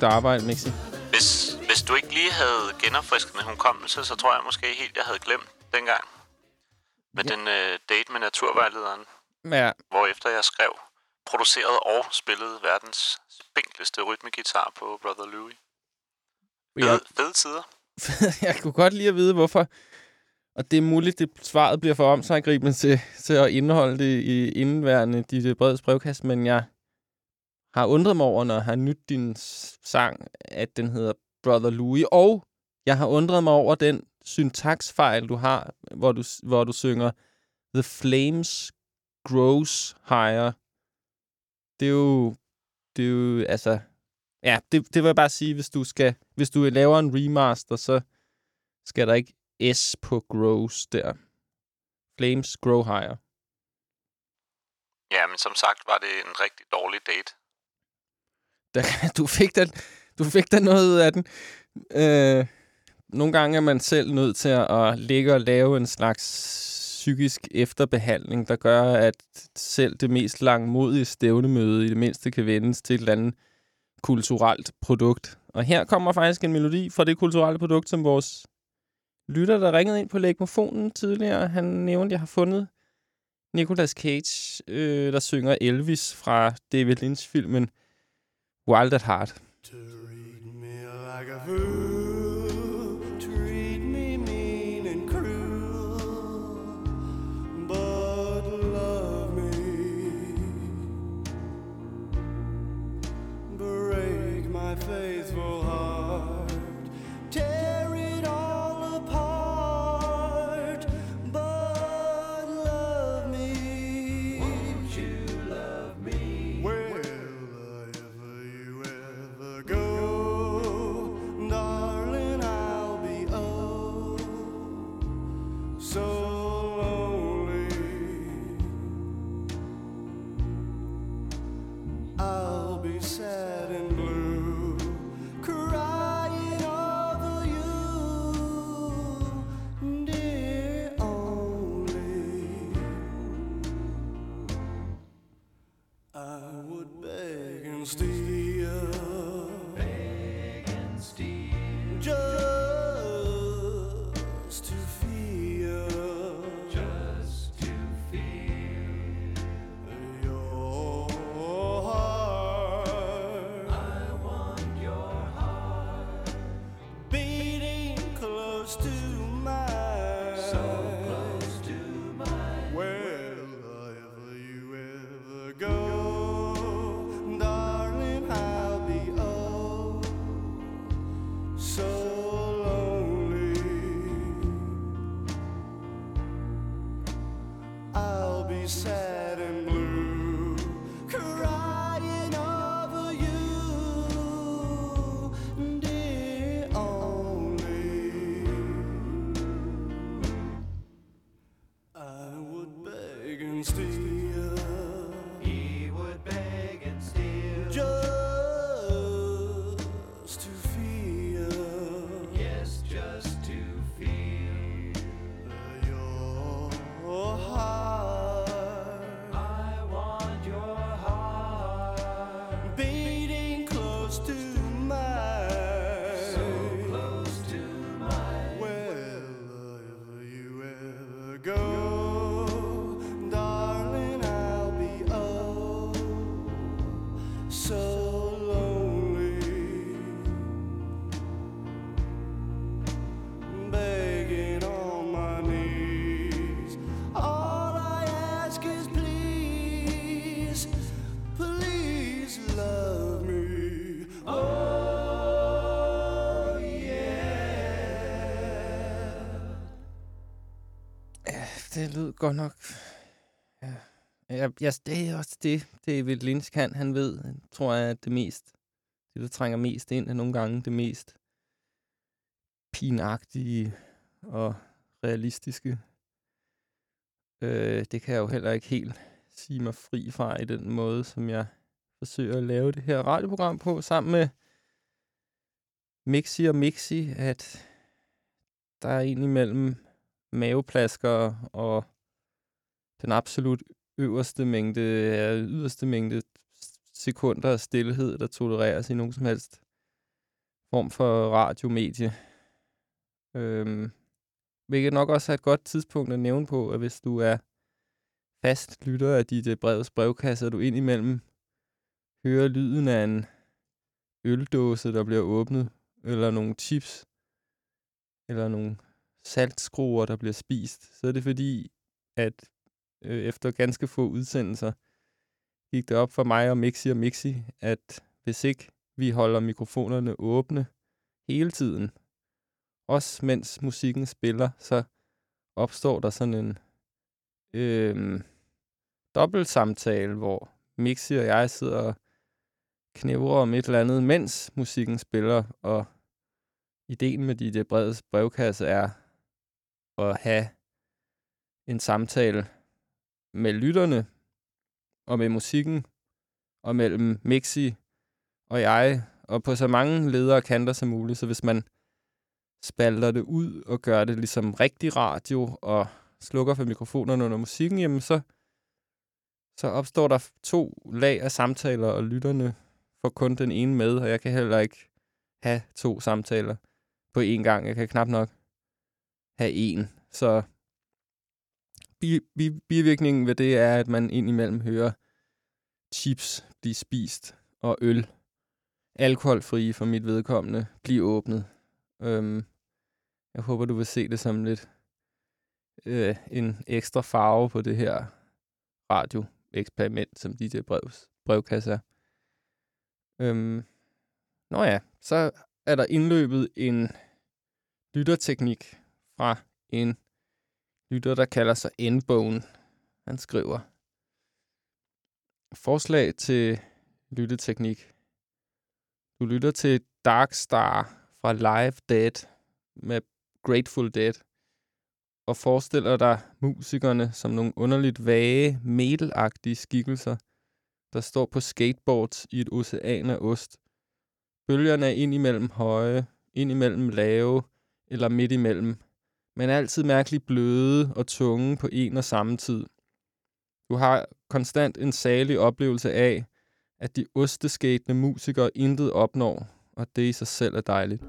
Smukt arbejde, Mixi. Hvis, hvis du ikke lige havde genopfrisket min hukommelse, så tror jeg måske helt, jeg havde glemt dengang. Med Ja. den øh, date med naturvejlederen, Ja, hvorefter jeg skrev, produceret og spillede verdens spinkleste rytmegitar på Brother Louis. jeg, Fede, fede tider. jeg kunne godt lige at vide, hvorfor. Og det er muligt, at svaret bliver for omsaggribende til, til at indeholde det i indværende dit breds brevkast, men jeg har undret mig over, når jeg har nyt din sang, at den hedder Brother Louis, og jeg har undret mig over den syntaksfejl, du har, hvor du, hvor du synger The Flames Grows Higher. Det er jo, det er jo, altså, ja, det, det vil jeg bare sige, hvis du skal, hvis du laver en remaster, så skal der ikke S på grows der. Flames grow higher. Ja, men som sagt var det en rigtig dårlig date. Der, du, fik da, du fik da noget ud af den. Øh, nogle gange er man selv nødt til at, at ligge og lave en slags psykisk efterbehandling, der gør, at selv det mest langmodige stævnemøde i det mindste kan vendes til et eller andet kulturelt produkt. Og her kommer faktisk en melodi fra det kulturelle produkt, som vores lytter, der ringede ind på lægmofonen tidligere, han nævnte, at jeg har fundet Nicolas Cage, øh, der synger Elvis fra David Lynch-filmen Wild at Heart. Det lød godt nok... Ja. Jeg, jeg, det er også det, David Lynch kan. Han ved, øh, tror jeg, at det mest... Det, der trænger mest ind, er nogle gange det mest pinagtige og realistiske. Øh, det kan jeg jo heller ikke helt sige mig fri fra i den måde, som jeg forsøger at lave det her radioprogram på, sammen med Mixi og Mixi, at der er en imellem maveplasker og den absolut øverste mængde, ja, yderste mængde sekunder af stillhed, der tolereres i nogen som helst form for radiomedie. Øhm, hvilket nok også er et godt tidspunkt at nævne på, at hvis du er fast lytter af dit øh, brevs brevkasse, og du indimellem hører lyden af en øldåse, der bliver åbnet, eller nogle chips, eller nogle saltskruer, der bliver spist, så er det fordi, at øh, efter ganske få udsendelser, gik det op for mig og Mixi og Mixi, at hvis ikke vi holder mikrofonerne åbne hele tiden, også mens musikken spiller, så opstår der sådan en øh, dobbeltsamtale, hvor Mixi og jeg sidder og knævrer om et eller andet, mens musikken spiller, og ideen med de brede brevkasse er at have en samtale med lytterne, og med musikken, og mellem Mixi og jeg, og på så mange ledere og kanter som muligt. Så hvis man spalter det ud og gør det ligesom rigtig radio, og slukker for mikrofonerne under musikken, jamen så, så opstår der to lag af samtaler, og lytterne får kun den ene med, og jeg kan heller ikke have to samtaler på én gang. Jeg kan knap nok have en. Så bi, bi, bivirkningen ved det er, at man indimellem hører chips blive spist og øl, alkoholfrie for mit vedkommende, blive åbnet. Øhm, jeg håber, du vil se det som lidt øh, en ekstra farve på det her radio-eksperiment, som DJ Brevs brevkasse er. Øhm, nå ja, så er der indløbet en lytterteknik fra en lytter, der kalder sig Endbone. Han skriver, Forslag til lytteteknik. Du lytter til Dark Star fra Live Dead med Grateful Dead og forestiller dig musikerne som nogle underligt vage, metalagtige skikkelser, der står på skateboards i et ocean af ost. Bølgerne er indimellem høje, indimellem lave eller midt imellem, men altid mærkeligt bløde og tunge på en og samme tid. Du har konstant en salig oplevelse af, at de osteskætende musikere intet opnår, og det i sig selv er dejligt.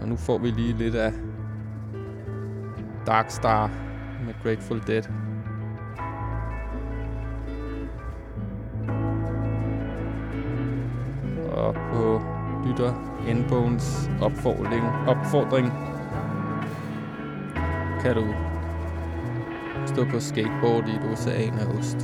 Og nu får vi lige lidt af Dark Star med Grateful Dead. Og på lytter Endbones opfordring, opfordring kan du stå på skateboard i et ocean af ost.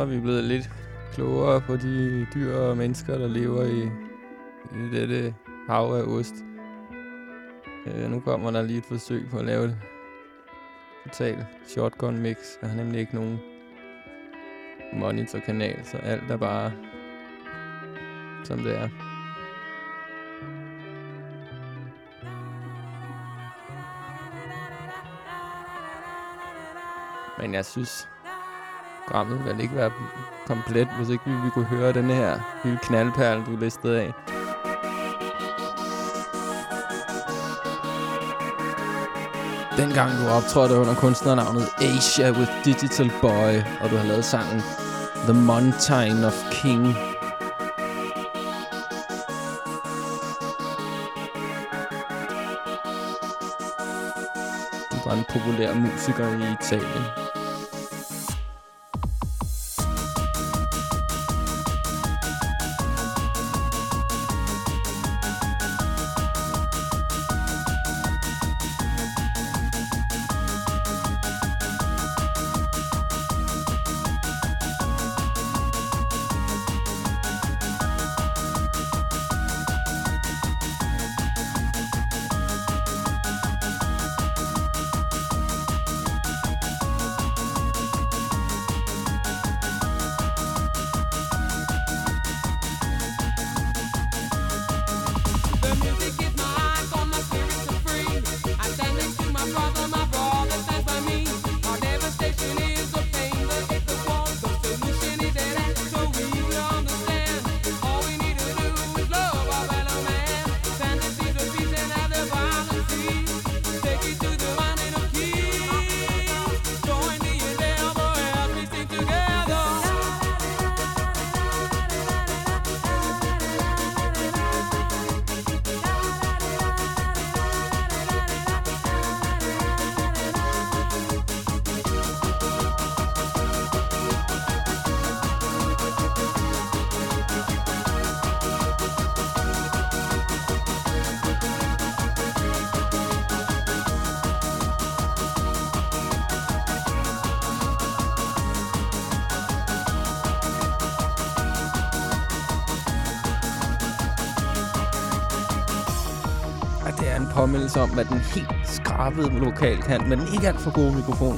Er vi blevet lidt klogere på de dyr og mennesker, der lever i, i dette hav af ost. Øh, nu kommer der lige et forsøg på at lave et total shotgun mix. Jeg har nemlig ikke nogen monitorkanal, så alt er bare som det er. Men jeg synes, programmet ville ikke være komplet, hvis ikke vi, vi kunne høre den her lille knaldperle, du listede af. Dengang du optrådte under kunstnernavnet Asia with Digital Boy, og du har lavet sangen The Mountain of King. Du var en populær musiker i Italien. Påmindelse om, hvad den helt skrabede lokal kan, men ikke alt for gode mikrofon.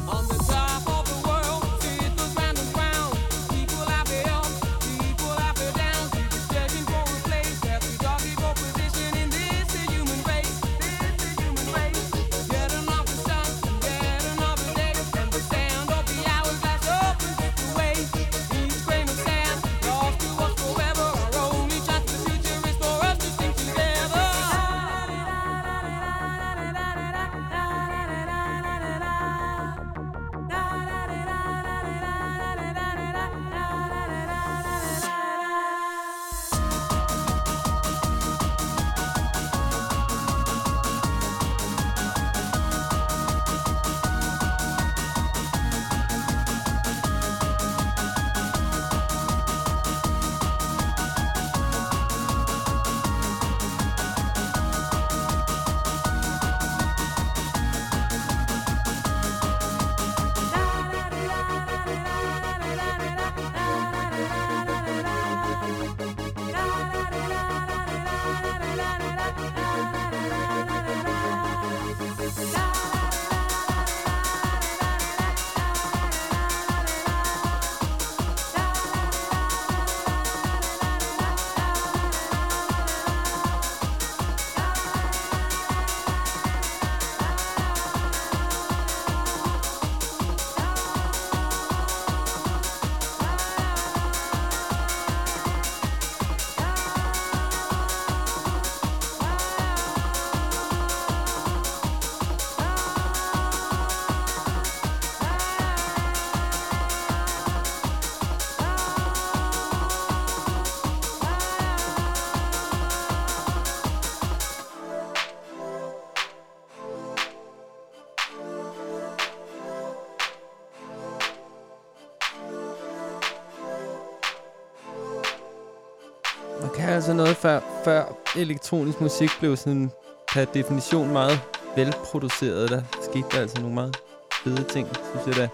Altså noget før, før elektronisk musik blev sådan per definition meget velproduceret. Der skete der altså nogle meget fede ting, synes jeg da.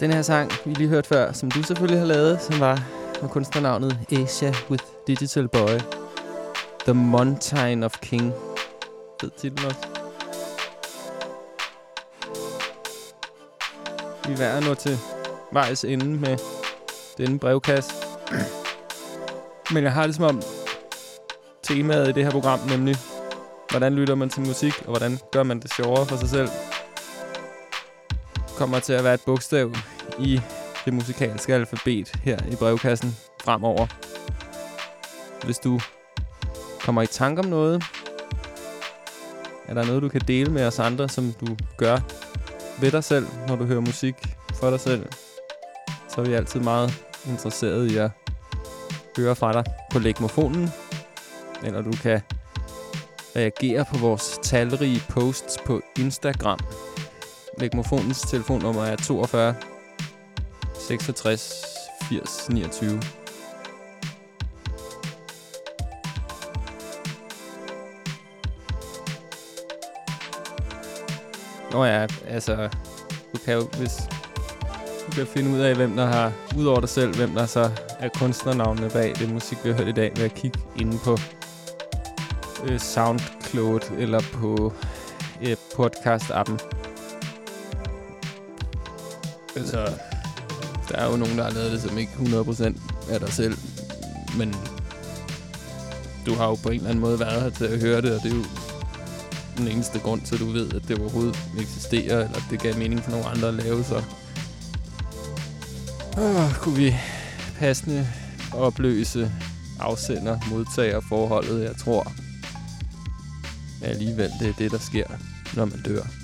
Den her sang, vi lige hørte før, som du selvfølgelig har lavet, som var med kunstnernavnet Asia with Digital Boy. The Mountain of King. Fed titlen også. Vi er ved at nå til vejs ende med denne brevkasse. Men jeg har det som om temaet i det her program, nemlig hvordan lytter man til musik, og hvordan gør man det sjovere for sig selv, kommer til at være et bogstav i det musikalske alfabet her i brevkassen fremover. Hvis du kommer i tanke om noget, er der noget, du kan dele med os andre, som du gør ved dig selv, når du hører musik for dig selv, så er vi altid meget interesserede i at høre fra dig på legmofonen, eller du kan reagere på vores talrige posts på Instagram. Legmofonens telefonnummer er 42 66 80 29. Nå ja, altså, du kan jo, hvis kan finde ud af, hvem der har, udover dig selv, hvem der så er kunstnernavnene bag det musik, vi har hørt i dag, ved at kigge inde på øh, SoundCloud eller på øh, podcast-appen. Altså, der er jo nogen, der har lavet det, som ikke 100% er dig selv, men du har jo på en eller anden måde været her til at høre det, og det er jo den eneste grund til, at du ved, at det overhovedet eksisterer, eller at det gav mening for nogle andre at lave, så Ah, kunne vi passende opløse afsender, modtager forholdet. Jeg tror alligevel, det er det, der sker, når man dør.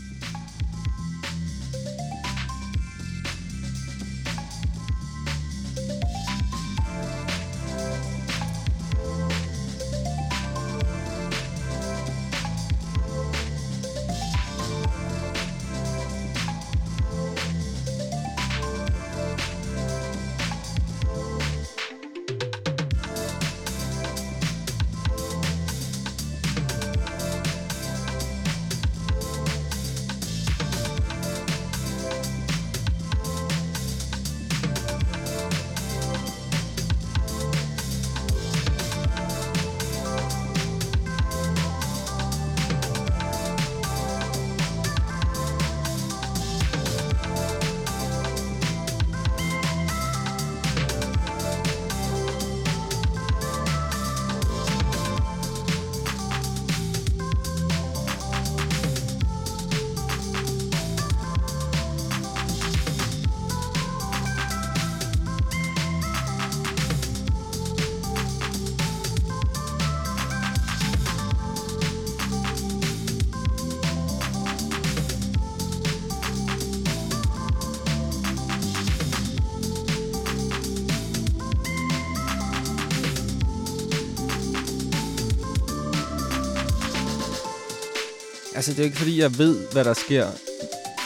Altså, det er jo ikke, fordi jeg ved, hvad der sker,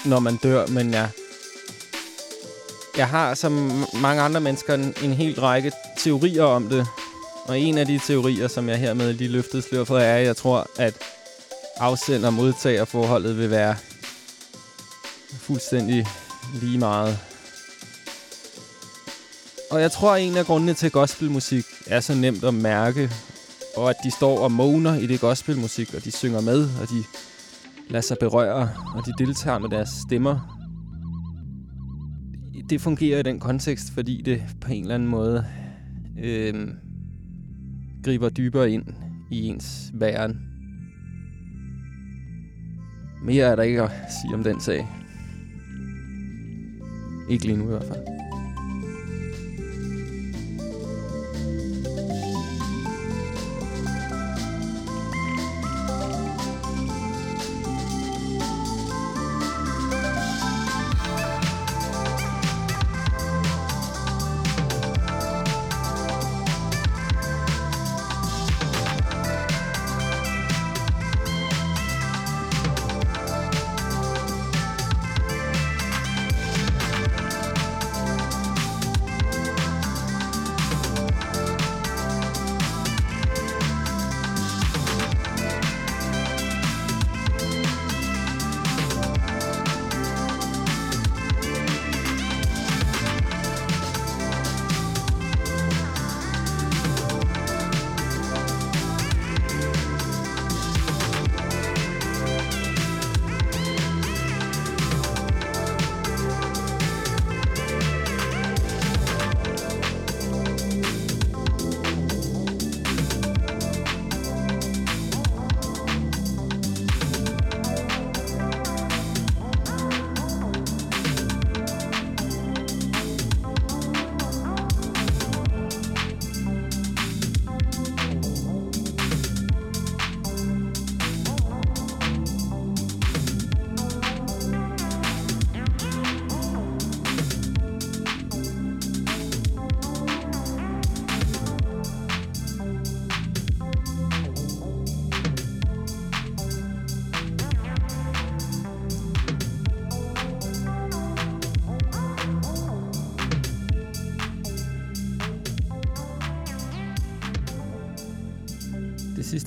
når man dør, men jeg... Jeg har, som mange andre mennesker, en, en hel række teorier om det. Og en af de teorier, som jeg hermed lige løftede slør for, er, at jeg tror, at afsender- og modtagerforholdet vil være fuldstændig lige meget. Og jeg tror, at en af grundene til, at gospelmusik er så nemt at mærke, og at de står og moaner i det gospelmusik, og de synger med, og de lader sig berøre, og de deltager med deres stemmer. Det fungerer i den kontekst, fordi det på en eller anden måde øh, griber dybere ind i ens væren. Mere er der ikke at sige om den sag. Ikke lige nu i hvert fald.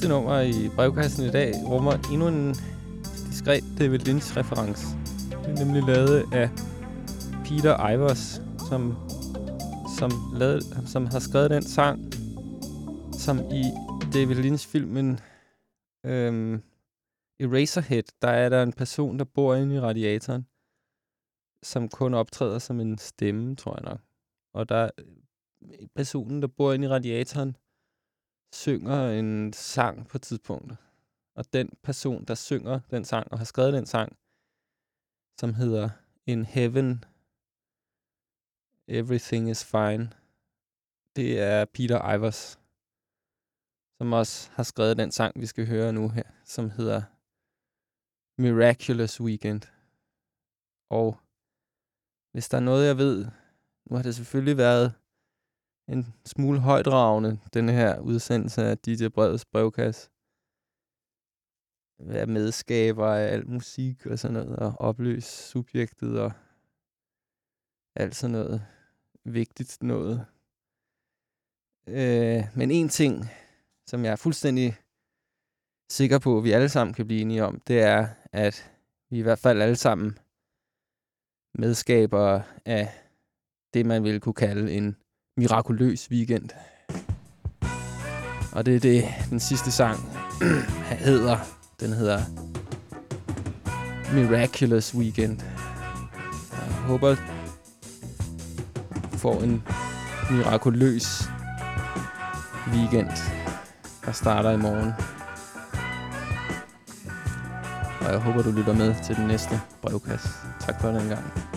Sidste nummer i brevkassen i dag rummer endnu en diskret David Lynch-reference. Det er nemlig lavet af Peter Ivers, som, som, lavede, som har skrevet den sang, som i David Lynch-filmen øhm, Eraserhead, der er der en person, der bor inde i radiatoren, som kun optræder som en stemme, tror jeg nok. Og der personen, der bor inde i radiatoren, synger en sang på et tidspunkt. Og den person, der synger den sang, og har skrevet den sang, som hedder In Heaven, Everything is Fine, det er Peter Ivers, som også har skrevet den sang, vi skal høre nu her, som hedder Miraculous Weekend. Og hvis der er noget, jeg ved, nu har det selvfølgelig været en smule højdragende, den her udsendelse af DJ Breds brevkasse. Være medskaber af al musik og sådan noget, og opløse subjektet og alt sådan noget vigtigt noget. Øh, men en ting, som jeg er fuldstændig sikker på, at vi alle sammen kan blive enige om, det er, at vi i hvert fald alle sammen medskaber af det, man ville kunne kalde en mirakuløs weekend. Og det er det, den sidste sang hedder. Den hedder Miraculous Weekend. Jeg håber, du får en mirakuløs weekend, der starter i morgen. Og jeg håber, du lytter med til den næste brevkasse. Tak for den gang.